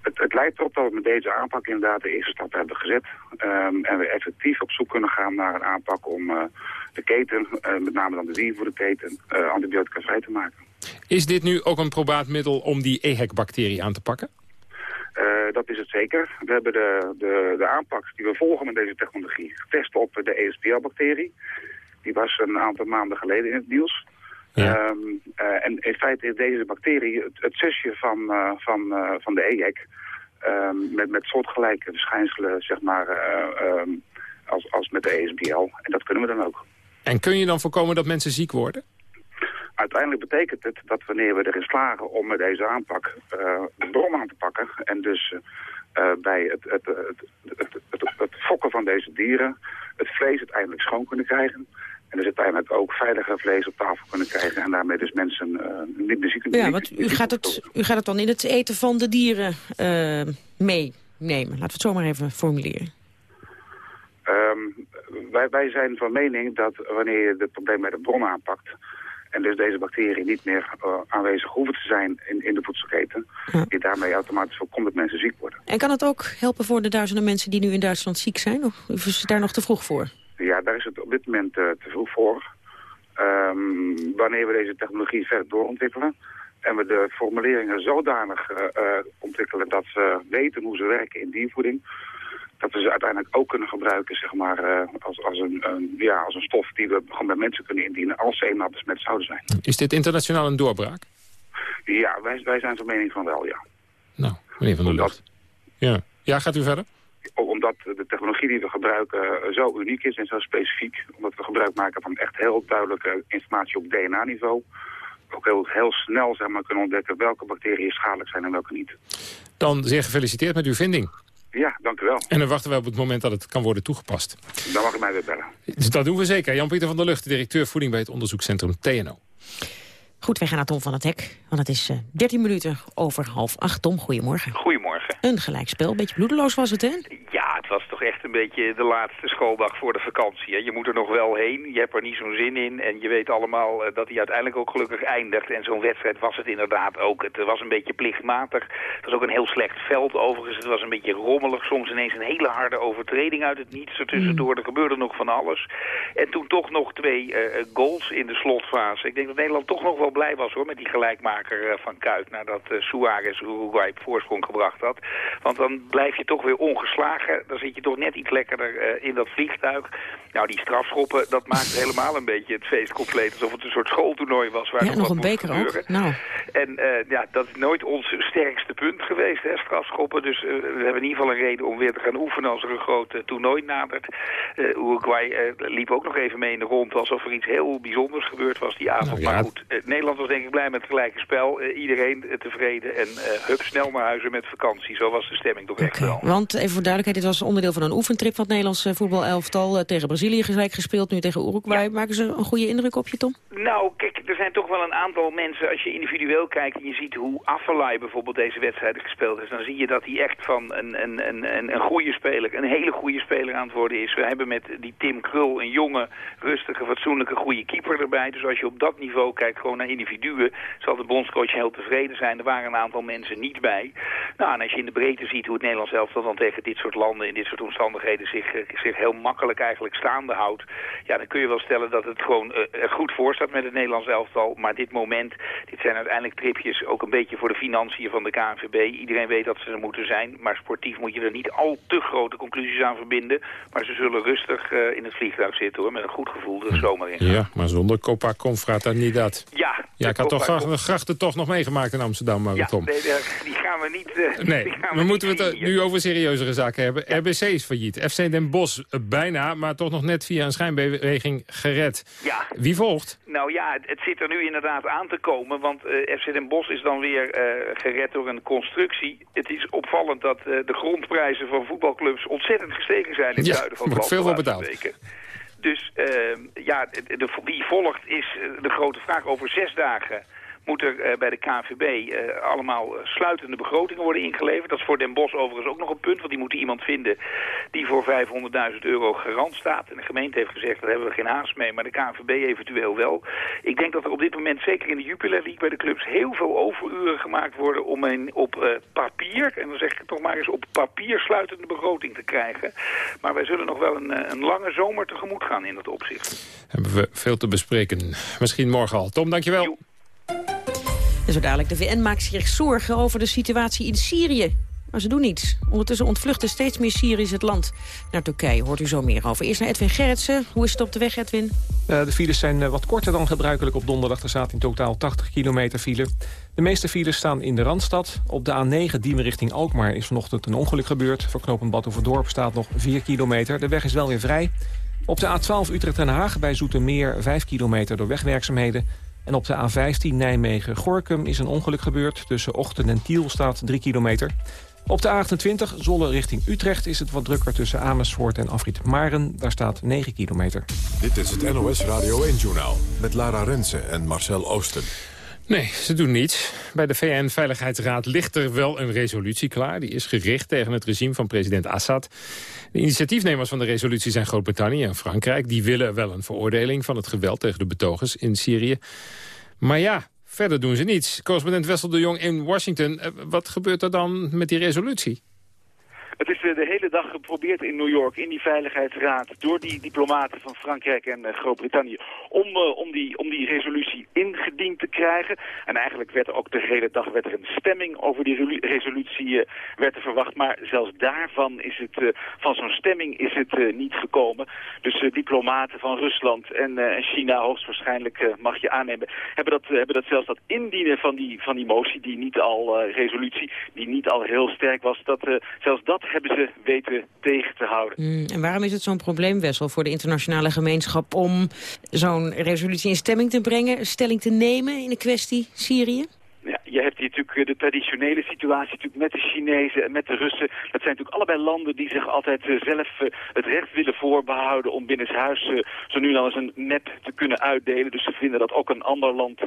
Het, het, lijkt erop dat we met deze aanpak inderdaad de eerste stap hebben gezet. Um, en we effectief op zoek kunnen gaan naar een aanpak om uh, de keten, met name dan de diervoederketen, antibiotica vrij te maken. Is dit nu ook een probaat middel om die EHEC-bacterie aan te pakken? Dat is het zeker. We hebben de, de, de aanpak die we volgen met deze technologie getest op de ESPL-bacterie. Die was een aantal maanden geleden in het nieuws. Ja. Um, uh, en in feite is deze bacterie het, het zusje van, uh, van, van de EHEC. Um, met, met soortgelijke verschijnselen, zeg maar, um, als, als met de ESBL. En dat kunnen we dan ook. En kun je dan voorkomen dat mensen ziek worden? Uiteindelijk betekent het dat wanneer we erin slagen om met deze aanpak de bron aan te pakken... en dus bij het, het, het, het, fokken van deze dieren het vlees uiteindelijk schoon kunnen krijgen... En dus uiteindelijk ook veiliger vlees op tafel kunnen krijgen. En daarmee dus mensen uh, niet muziek kunnen Ja, want u gaat, het, u gaat het dan in het eten van de dieren uh, meenemen. Laten we het zo maar even formuleren. Um, wij, wij zijn van mening dat wanneer je het probleem bij de bron aanpakt... En dus deze bacteriën niet meer uh, aanwezig hoeven te zijn in, in de voedselketen. Ja. Die daarmee automatisch voorkomt dat mensen ziek worden. En kan het ook helpen voor de duizenden mensen die nu in Duitsland ziek zijn? Of is het daar nog te vroeg voor? Ja, daar is het op dit moment uh, te vroeg voor. Um, wanneer we deze technologie verder doorontwikkelen... en we de formuleringen zodanig uh, ontwikkelen dat ze weten hoe ze werken in diervoeding dat we ze uiteindelijk ook kunnen gebruiken zeg maar, als, als, een, een, ja, als een stof die we gewoon bij mensen kunnen indienen als ze eenmaal besmet zouden zijn. Is dit internationaal een doorbraak? Ja, wij, wij zijn van mening van wel, ja. Nou, meneer Van der Lucht. Ja. ja, gaat u verder? Omdat de technologie die we gebruiken zo uniek is en zo specifiek. Omdat we gebruik maken van echt heel duidelijke informatie op DNA-niveau ook heel, heel snel zeg maar, kunnen ontdekken welke bacteriën schadelijk zijn en welke niet. Dan zeer gefeliciteerd met uw vinding. Ja, dank u wel. En dan wachten we op het moment dat het kan worden toegepast. Dan mag u mij weer bellen. Dus dat doen we zeker. Jan-Pieter van der Lucht, directeur voeding bij het onderzoekscentrum TNO. Goed, wij gaan naar Tom van het Hek. Want het is uh, 13 minuten over half acht. Tom, goedemorgen. Goedemorgen. Een gelijkspel. Beetje bloedeloos was het, hè? Echt een beetje de laatste schooldag voor de vakantie. Hè? Je moet er nog wel heen. Je hebt er niet zo'n zin in. En je weet allemaal uh, dat hij uiteindelijk ook gelukkig eindigt. En zo'n wedstrijd was het inderdaad ook. Het was een beetje plichtmatig. Het was ook een heel slecht veld overigens. Het was een beetje rommelig. Soms ineens een hele harde overtreding uit het niets. Ertussendoor. Mm. Er gebeurde nog van alles. En toen toch nog twee uh, goals in de slotfase. Ik denk dat Nederland toch nog wel blij was hoor met die gelijkmaker van Kuit. Nadat uh, Suarez Uruguay voorsprong gebracht had. Want dan blijf je toch weer ongeslagen. Dan zit je toch net iets lekkerder uh, in dat vliegtuig. Nou, die strafschoppen, dat maakt helemaal een beetje het feest compleet. Alsof het een soort schooltoernooi was. Waar ja, nog een beker gebeuren. ook. Nou. En uh, ja, dat is nooit ons sterkste punt geweest, hè, strafschoppen. Dus uh, we hebben in ieder geval een reden om weer te gaan oefenen als er een groot uh, toernooi nadert. Uruguay liep ook nog even mee in de rond alsof er iets heel bijzonders gebeurd was die avond. Nou, ja. Maar goed, Nederland was denk ik blij met het gelijke spel. iedereen tevreden en hup, snel naar huizen met vakantie. Zo was de stemming toch echt wel. Want even voor duidelijkheid, dit was onderdeel van een oefentrip van het Nederlands voetbalelftal. tegen Brazilië gelijk gespeeld, nu tegen Uruguay. Ja. Maken ze een goede indruk op je, Tom? Nou, kijk, er zijn toch wel een aantal mensen, als je individueel kijkt en je ziet hoe Affelay bijvoorbeeld deze wedstrijden gespeeld is, dan zie je dat hij echt van een, een, een, een goede speler, een hele goede speler aan het worden is. We hebben met die Tim Krul een jonge, rustige, fatsoenlijke, goede keeper erbij. Dus als je op dat niveau kijkt, gewoon naar individuen, zal de bondscoach heel tevreden zijn. Er waren een aantal mensen niet bij. Nou, en als je in de breedte ziet hoe het Nederlands elftal dan tegen dit soort landen, in dit soort omstandigheden, zich, zich heel makkelijk eigenlijk staande houdt, ja, dan kun je wel stellen dat het gewoon er goed voor staat met het Nederlands elftal. Maar dit moment, dit zijn uiteindelijk tripjes ook een beetje voor de financiën van de KNVB. Iedereen weet dat ze er moeten zijn, maar sportief moet je er niet al te grote conclusies aan verbinden. Maar ze zullen rustig uh, in het vliegtuig zitten hoor, met een goed gevoel de zomer in. Ja, maar zonder Copa Confraternidad. Ja. Ja, ik had toch graag grachten toch nog meegemaakt in Amsterdam, maar ja, Tom. Nee, die gaan we niet... Uh, nee, *laughs* we, we moeten we het nu over serieuzere zaken hebben. Ja. RBC is failliet. FC Den Bosch bijna, maar toch nog net via een schijnbeweging gered. Ja. Wie volgt? Nou ja, het, het, zit er nu inderdaad aan te komen, want uh, FC Den Bosch is dan weer gered door een constructie. Het is opvallend dat de grondprijzen van voetbalclubs ontzettend gestegen zijn in het ja, zuiden van het land. veel voor betaald. Dus ja, de, de, volgt is de grote vraag over zes dagen moet er uh, bij de KNVB uh, allemaal sluitende begrotingen worden ingeleverd. Dat is voor Den Bosch overigens ook nog een punt, want die moeten iemand vinden die voor 500.000 euro garant staat. En de gemeente heeft gezegd, daar hebben we geen haast mee, maar de KNVB eventueel wel. Ik denk dat er op dit moment, zeker in de Jupiler League bij de clubs, heel veel overuren gemaakt worden om een op uh, papier, en dan zeg ik het toch maar eens, op papier sluitende begroting te krijgen. Maar wij zullen nog wel een, een lange zomer tegemoet gaan in dat opzicht. Hebben we veel te bespreken. Misschien morgen al. Tom, dankjewel. Jo. En zo de VN maakt zich zorgen over de situatie in Syrië. Maar ze doen niets. Ondertussen ontvluchten steeds meer Syriërs het land. Naar Turkije hoort u zo meer over. Eerst naar Edwin Gerritsen. Hoe is het op de weg, Edwin? Uh, de files zijn uh, wat korter dan gebruikelijk op donderdag. Er staat in totaal 80 kilometer file. De meeste files staan in de Randstad. Op de A9 Diemen richting Alkmaar is vanochtend een ongeluk gebeurd. Voor knooppunt Badhoevedorp staat nog 4 kilometer. De weg is wel weer vrij. Op de A12 Utrecht-Den Haag bij Zoetermeer 5 kilometer door wegwerkzaamheden. En op de A15 Nijmegen-Gorkum is een ongeluk gebeurd. Tussen Ochten en Tiel staat 3 kilometer. Op de A28 Zolle richting Utrecht is het wat drukker tussen Amersfoort en Afrit Maren. Daar staat 9 kilometer. Dit is het NOS Radio 1-journaal met Lara Rensen en Marcel Oosten. Nee, ze doen niets. Bij de VN-veiligheidsraad ligt er wel een resolutie klaar. Die is gericht tegen het regime van president Assad. De initiatiefnemers van de resolutie zijn Groot-Brittannië en Frankrijk. Die willen wel een veroordeling van het geweld tegen de betogers in Syrië. Maar ja, verder doen ze niets. Correspondent Wessel de Jong in Washington. Wat gebeurt er dan met die resolutie? Het is de hele dag geprobeerd in New York, in die Veiligheidsraad, door die diplomaten van Frankrijk en uh, Groot-Brittannië, om, uh, om, die, om die resolutie ingediend te krijgen. En eigenlijk werd er ook de hele dag werd er een stemming over die resolutie werd er verwacht. Maar zelfs daarvan is het, van zo'n stemming is het niet gekomen. Dus diplomaten van Rusland en China, hoogstwaarschijnlijk mag je aannemen, hebben dat, hebben dat zelfs dat indienen van die, van die motie, die niet al resolutie, die niet al heel sterk was, dat zelfs dat hebben ze weten tegen te houden. Mm, en waarom is het zo'n probleem, Wessel, voor de internationale gemeenschap... om zo'n resolutie in stemming te brengen, stelling te nemen in de kwestie Syrië? Ja, je hebt hier natuurlijk de traditionele situatie natuurlijk met de Chinezen en met de Russen. Dat zijn natuurlijk allebei landen die zich altijd zelf het recht willen voorbehouden om binnenshuis zo nu en dan eens een map te kunnen uitdelen. Dus ze vinden dat ook een ander land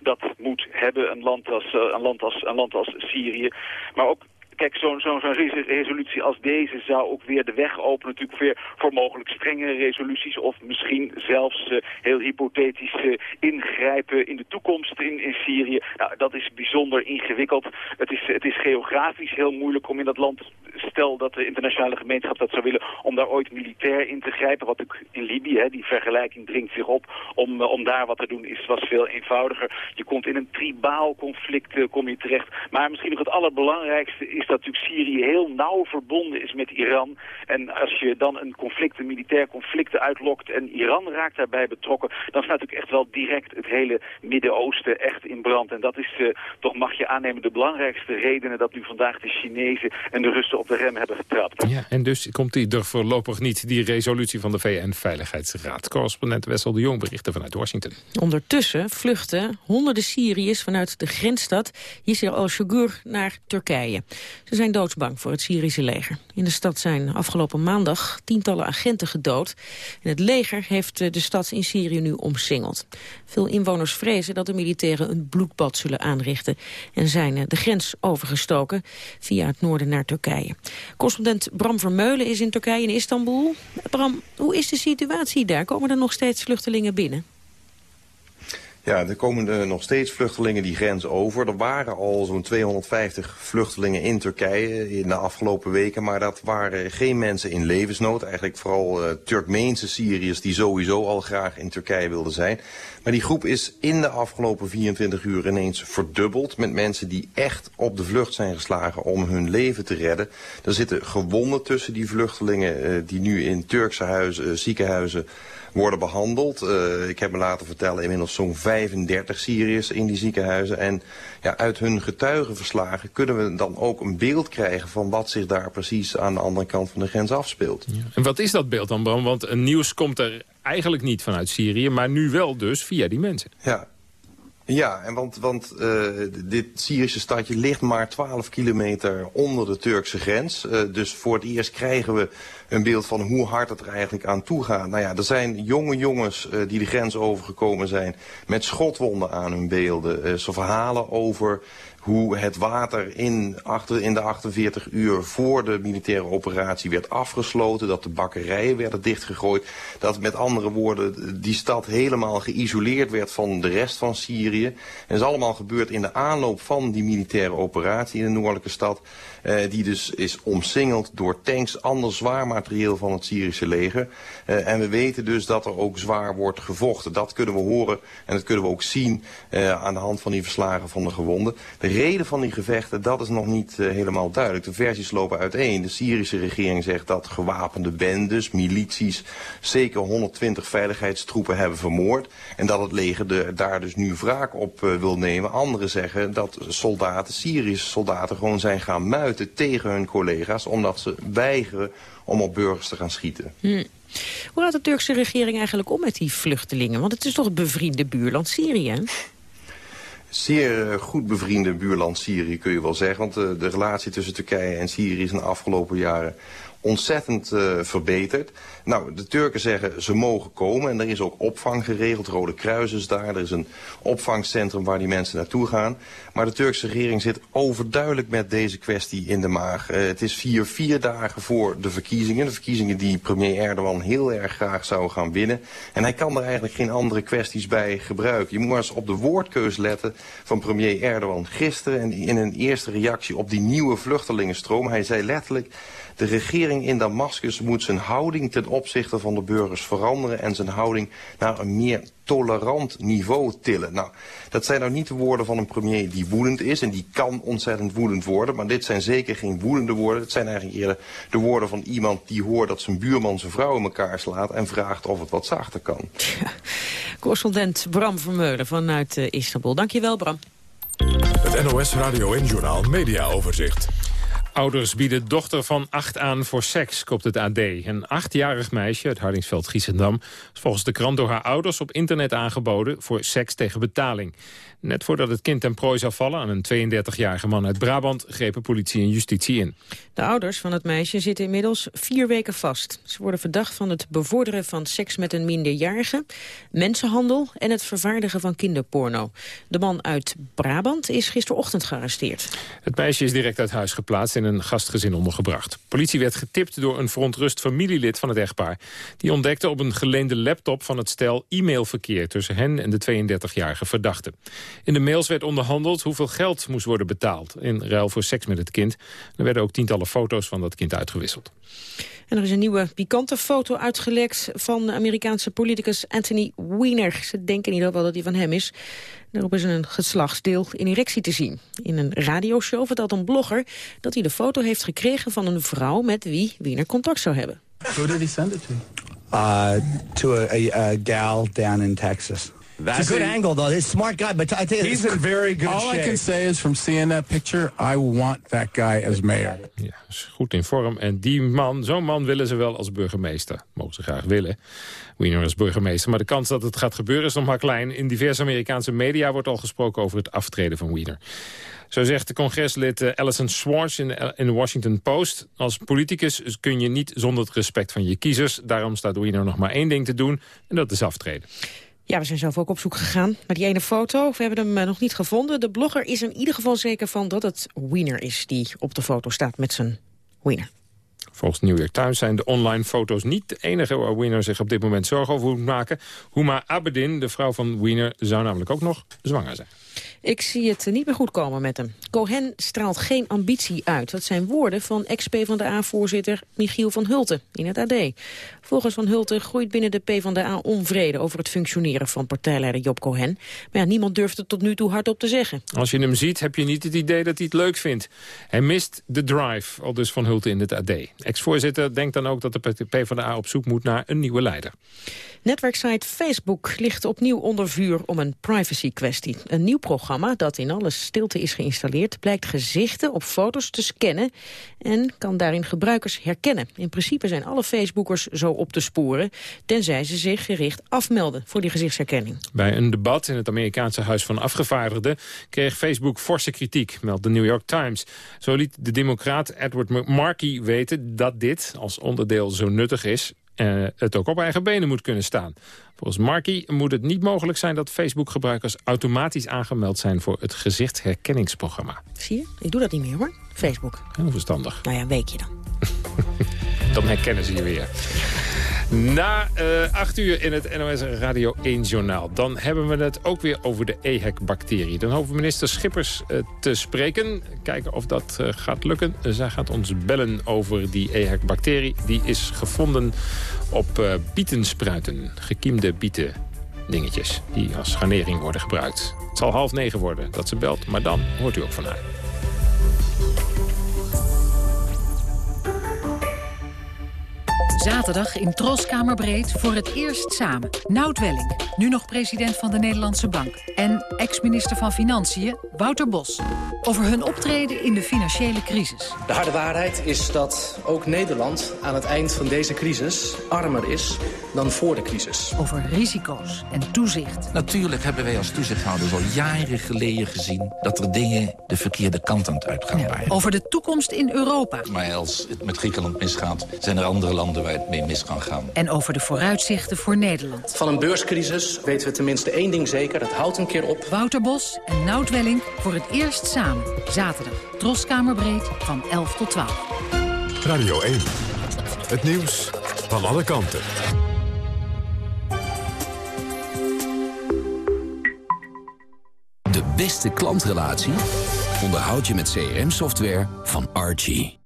dat moet hebben, een land als, een land als, een land als Syrië. Maar ook Kijk, zo'n zo, resolutie als deze zou ook weer de weg openen natuurlijk weer voor mogelijk strengere resoluties of misschien zelfs uh, heel hypothetisch uh, ingrijpen in de toekomst in, in Syrië. Nou, dat is bijzonder ingewikkeld. Het is, het is geografisch heel moeilijk om in dat land, stel dat de internationale gemeenschap dat zou willen, om daar ooit militair in te grijpen. Wat ook in Libië, hè, die vergelijking dringt zich op, om, uh, om daar wat te doen is, was veel eenvoudiger. Je komt in een tribaal conflict, kom je terecht. Maar misschien nog het allerbelangrijkste is dat natuurlijk Syrië heel nauw verbonden is met Iran. En als je dan een conflict, een militair conflict uitlokt en Iran raakt daarbij betrokken, dan staat natuurlijk echt wel direct het hele Midden-Oosten echt in brand. En dat is uh, toch, mag je aannemen, de belangrijkste redenen dat nu vandaag de Chinezen en de Russen op de rem hebben getrapt. Ja, en dus komt die er voorlopig niet, die resolutie van de VN-veiligheidsraad. Correspondent Wessel de Jong berichten vanuit Washington. Ondertussen vluchten honderden Syriërs vanuit de grensstad Yisr al-Shugur naar Turkije. Ze zijn doodsbang voor het Syrische leger. In de stad zijn afgelopen maandag tientallen agenten gedood. En het leger heeft eh, de stad in Syrië nu omsingeld. Veel inwoners vrezen dat de militairen een bloedbad zullen aanrichten... en zijn eh, de grens overgestoken via het noorden naar Turkije. Correspondent Bram Vermeulen is in Turkije, in Istanbul. Bram, hoe is de situatie daar? Komen er nog steeds vluchtelingen binnen? Ja, er komen nog steeds vluchtelingen die grens over. Er waren al zo'n 250 vluchtelingen in Turkije in de afgelopen weken. Maar dat waren geen mensen in levensnood. Eigenlijk vooral uh, Turkmeense Syriërs die sowieso al graag in Turkije wilden zijn. Maar die groep is in de afgelopen 24 uur ineens verdubbeld... met mensen die echt op de vlucht zijn geslagen om hun leven te redden. Er zitten gewonden tussen die vluchtelingen uh, die nu in Turkse huizen, ziekenhuizen worden behandeld. Uh, ik heb me laten vertellen inmiddels zo'n 35 Syriërs in die ziekenhuizen. En ja, uit hun getuigenverslagen kunnen we dan ook een beeld krijgen... van wat zich daar precies aan de andere kant van de grens afspeelt. Ja. En wat is dat beeld dan, Bram? Want een nieuws komt er eigenlijk niet vanuit Syrië... maar nu wel dus via die mensen. Ja, ja, en want, want uh, dit Syrische stadje ligt maar 12 kilometer onder de Turkse grens. Uh, dus voor het eerst krijgen we een beeld van hoe hard het er eigenlijk aan toe gaat. Nou ja, er zijn jonge jongens uh, die de grens overgekomen zijn met schotwonden aan hun beelden. ze verhalen over hoe het water in, achter, in de 48 uur voor de militaire operatie werd afgesloten. Dat de bakkerijen werden dichtgegooid. Dat met andere woorden die stad helemaal geïsoleerd werd van de rest van Syrië. En dat is allemaal gebeurd in de aanloop van die militaire operatie in de noordelijke stad. Uh, die dus is omsingeld door tanks, ander zwaar materieel van het Syrische leger. Uh, en we weten dus dat er ook zwaar wordt gevochten. Dat kunnen we horen en dat kunnen we ook zien uh, aan de hand van die verslagen van de gewonden. De reden van die gevechten, dat is nog niet helemaal duidelijk. De versies lopen uiteen. De Syrische regering zegt dat gewapende bendes, milities, zeker 120 veiligheidstroepen hebben vermoord. En dat het leger de, daar dus nu wraak op wil nemen. Anderen zeggen dat soldaten, Syrische soldaten, gewoon zijn gaan muiten tegen hun collega's... omdat ze weigeren om op burgers te gaan schieten. Hm. Hoe gaat de Turkse regering eigenlijk om met die vluchtelingen? Want het is toch het bevriende buurland Syrië, Zeer goed bevriende buurland Syrië kun je wel zeggen. Want de, de relatie tussen Turkije en Syrië is in de afgelopen jaren ontzettend uh, verbeterd. Nou, de Turken zeggen ze mogen komen en er is ook opvang geregeld. Rode Kruis is daar, er is een opvangcentrum waar die mensen naartoe gaan. Maar de Turkse regering zit overduidelijk met deze kwestie in de maag. Uh, het is vier, vier dagen voor de verkiezingen. De verkiezingen die premier Erdogan heel erg graag zou gaan winnen. En hij kan er eigenlijk geen andere kwesties bij gebruiken. Je moet maar eens op de woordkeus letten van premier Erdogan gisteren... en in een eerste reactie op die nieuwe vluchtelingenstroom. Hij zei letterlijk... De regering in Damascus moet zijn houding ten opzichte van de burgers veranderen... en zijn houding naar een meer tolerant niveau tillen. Nou, dat zijn nou niet de woorden van een premier die woedend is... en die kan ontzettend woedend worden. Maar dit zijn zeker geen woedende woorden. Het zijn eigenlijk eerder de woorden van iemand die hoort... dat zijn buurman zijn vrouw in elkaar slaat... en vraagt of het wat zachter kan. Ja. Correspondent Bram Vermeulen vanuit uh, Istanbul. Dankjewel, Bram. Het NOS Radio en Journaal Media Overzicht. Ouders bieden dochter van acht aan voor seks, kopt het AD. Een achtjarig meisje uit Hardingsveld-Giessendam... is volgens de krant door haar ouders op internet aangeboden... voor seks tegen betaling. Net voordat het kind ten prooi zou vallen aan een 32-jarige man uit Brabant... grepen politie en justitie in. De ouders van het meisje zitten inmiddels vier weken vast. Ze worden verdacht van het bevorderen van seks met een minderjarige... mensenhandel en het vervaardigen van kinderporno. De man uit Brabant is gisterochtend gearresteerd. Het meisje is direct uit huis geplaatst een gastgezin ondergebracht. Politie werd getipt door een verontrust familielid van het echtpaar. Die ontdekte op een geleende laptop van het stel e-mailverkeer... tussen hen en de 32-jarige verdachte. In de mails werd onderhandeld hoeveel geld moest worden betaald... in ruil voor seks met het kind. Er werden ook tientallen foto's van dat kind uitgewisseld. En er is een nieuwe pikante foto uitgelekt van de Amerikaanse politicus Anthony Weiner. Ze denken ieder geval dat hij van hem is. Daarop is een geslachtsdeel in erectie te zien. In een radioshow vertelt een blogger dat hij de foto heeft gekregen van een vrouw met wie Wiener contact zou hebben. Who did he send it to? Uh, to a, a, a gal down in Texas. That's it's a good a, angle, though. He's a smart guy, but I think he's in very good all shape. I can say is from seeing that picture, I want that guy as mayor. Ja, is goed in vorm. En die man, zo'n man willen ze wel als burgemeester. Mogen ze graag willen. Wiener als burgemeester. Maar de kans dat het gaat gebeuren is nog maar klein. In diverse Amerikaanse media wordt al gesproken over het aftreden van Wiener. Zo zegt de congreslid uh, Alison Schwartz in de, in de Washington Post. Als politicus kun je niet zonder het respect van je kiezers. Daarom staat Wiener nog maar één ding te doen. En dat is aftreden. Ja, we zijn zelf ook op zoek gegaan naar die ene foto. We hebben hem eh, nog niet gevonden. De blogger is in ieder geval zeker van dat het Wiener is... die op de foto staat met zijn Wiener. Volgens New York Times zijn de online foto's niet de enige waar Wiener zich op dit moment zorgen over moet maken. Huma Abedin, de vrouw van Wiener, zou namelijk ook nog zwanger zijn. Ik zie het niet meer goed komen met hem. Cohen straalt geen ambitie uit. Dat zijn woorden van ex-PVDA-voorzitter Michiel van Hulten in het AD. Volgens Van Hulten groeit binnen de PvdA onvrede... over het functioneren van partijleider Job Cohen. Maar ja, niemand durft het tot nu toe hardop te zeggen. Als je hem ziet, heb je niet het idee dat hij het leuk vindt. Hij mist de drive, al dus Van Hulten in het AD. Ex-voorzitter denkt dan ook dat de PvdA op zoek moet naar een nieuwe leider. Netwerksite Facebook ligt opnieuw onder vuur om een privacy-kwestie. Een nieuw programma dat in alle stilte is geïnstalleerd... blijkt gezichten op foto's te scannen en kan daarin gebruikers herkennen. In principe zijn alle Facebookers zo op te sporen... tenzij ze zich gericht afmelden voor die gezichtsherkenning. Bij een debat in het Amerikaanse Huis van Afgevaardigden... kreeg Facebook forse kritiek, meldt de New York Times. Zo liet de democraat Edward Markey weten dat dit als onderdeel zo nuttig is uh, het ook op eigen benen moet kunnen staan. Volgens Markey moet het niet mogelijk zijn dat Facebook-gebruikers automatisch aangemeld zijn voor het gezichtsherkenningsprogramma. Zie je? Ik doe dat niet meer hoor. Facebook. Heel verstandig. Nou ja, een weekje dan. *laughs* dan herkennen ze je weer. Na uh, acht uur in het NOS Radio 1 Journaal. Dan hebben we het ook weer over de EHEC-bacterie. Dan hopen minister Schippers uh, te spreken. Kijken of dat uh, gaat lukken. zij gaat ons bellen over die EHEC-bacterie. Die is gevonden op bietenspruiten. Gekiemde bieten dingetjes die als garnering worden gebruikt. Het zal half negen worden dat ze belt, maar dan hoort u ook van haar. Zaterdag in Troskamerbreed voor het eerst samen. Nout Welling, nu nog president van de Nederlandse Bank. En ex-minister van Financiën, Wouter Bos. Over hun optreden in de financiële crisis. De harde waarheid is dat ook Nederland aan het eind van deze crisis armer is dan voor de crisis. Over risico's en toezicht. Natuurlijk hebben wij als toezichthouders al jaren geleden gezien... dat er dingen de verkeerde kant aan het uitgaan ja. Over de toekomst in Europa. Maar als het met Griekenland misgaat, zijn er andere landen waar het mee mis kan gaan. En over de vooruitzichten voor Nederland. Van een beurscrisis weten we tenminste één ding zeker. Dat houdt een keer op. Wouter Bos en Nout Welling voor het eerst samen. Zaterdag, Troskamerbreed van 11 tot 12. Radio 1. Het nieuws van alle kanten. De beste klantrelatie onderhoud je met CRM-software van Archie.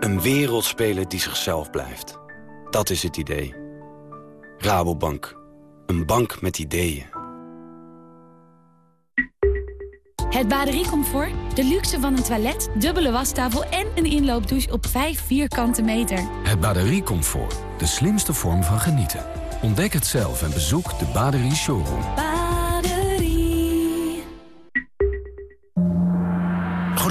Een wereldspeler die zichzelf blijft. Dat is het idee. Rabobank. Een bank met ideeën. Het bateriecomfort, de luxe van een toilet, dubbele wastafel en een inloopdouche op 5 vierkante meter. Het bateriecomfort, de slimste vorm van genieten. Ontdek het zelf en bezoek de Baderie Showroom.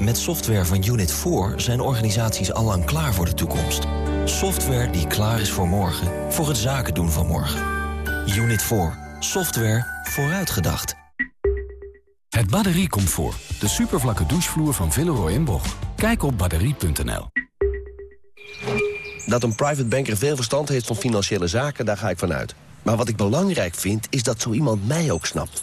Met software van Unit 4 zijn organisaties allang klaar voor de toekomst. Software die klaar is voor morgen, voor het zaken doen van morgen. Unit 4. Software vooruitgedacht. Het batteriecomfort. De supervlakke douchevloer van Villeroy en Boch. Kijk op batterie.nl. Dat een private banker veel verstand heeft van financiële zaken, daar ga ik vanuit. Maar wat ik belangrijk vind, is dat zo iemand mij ook snapt.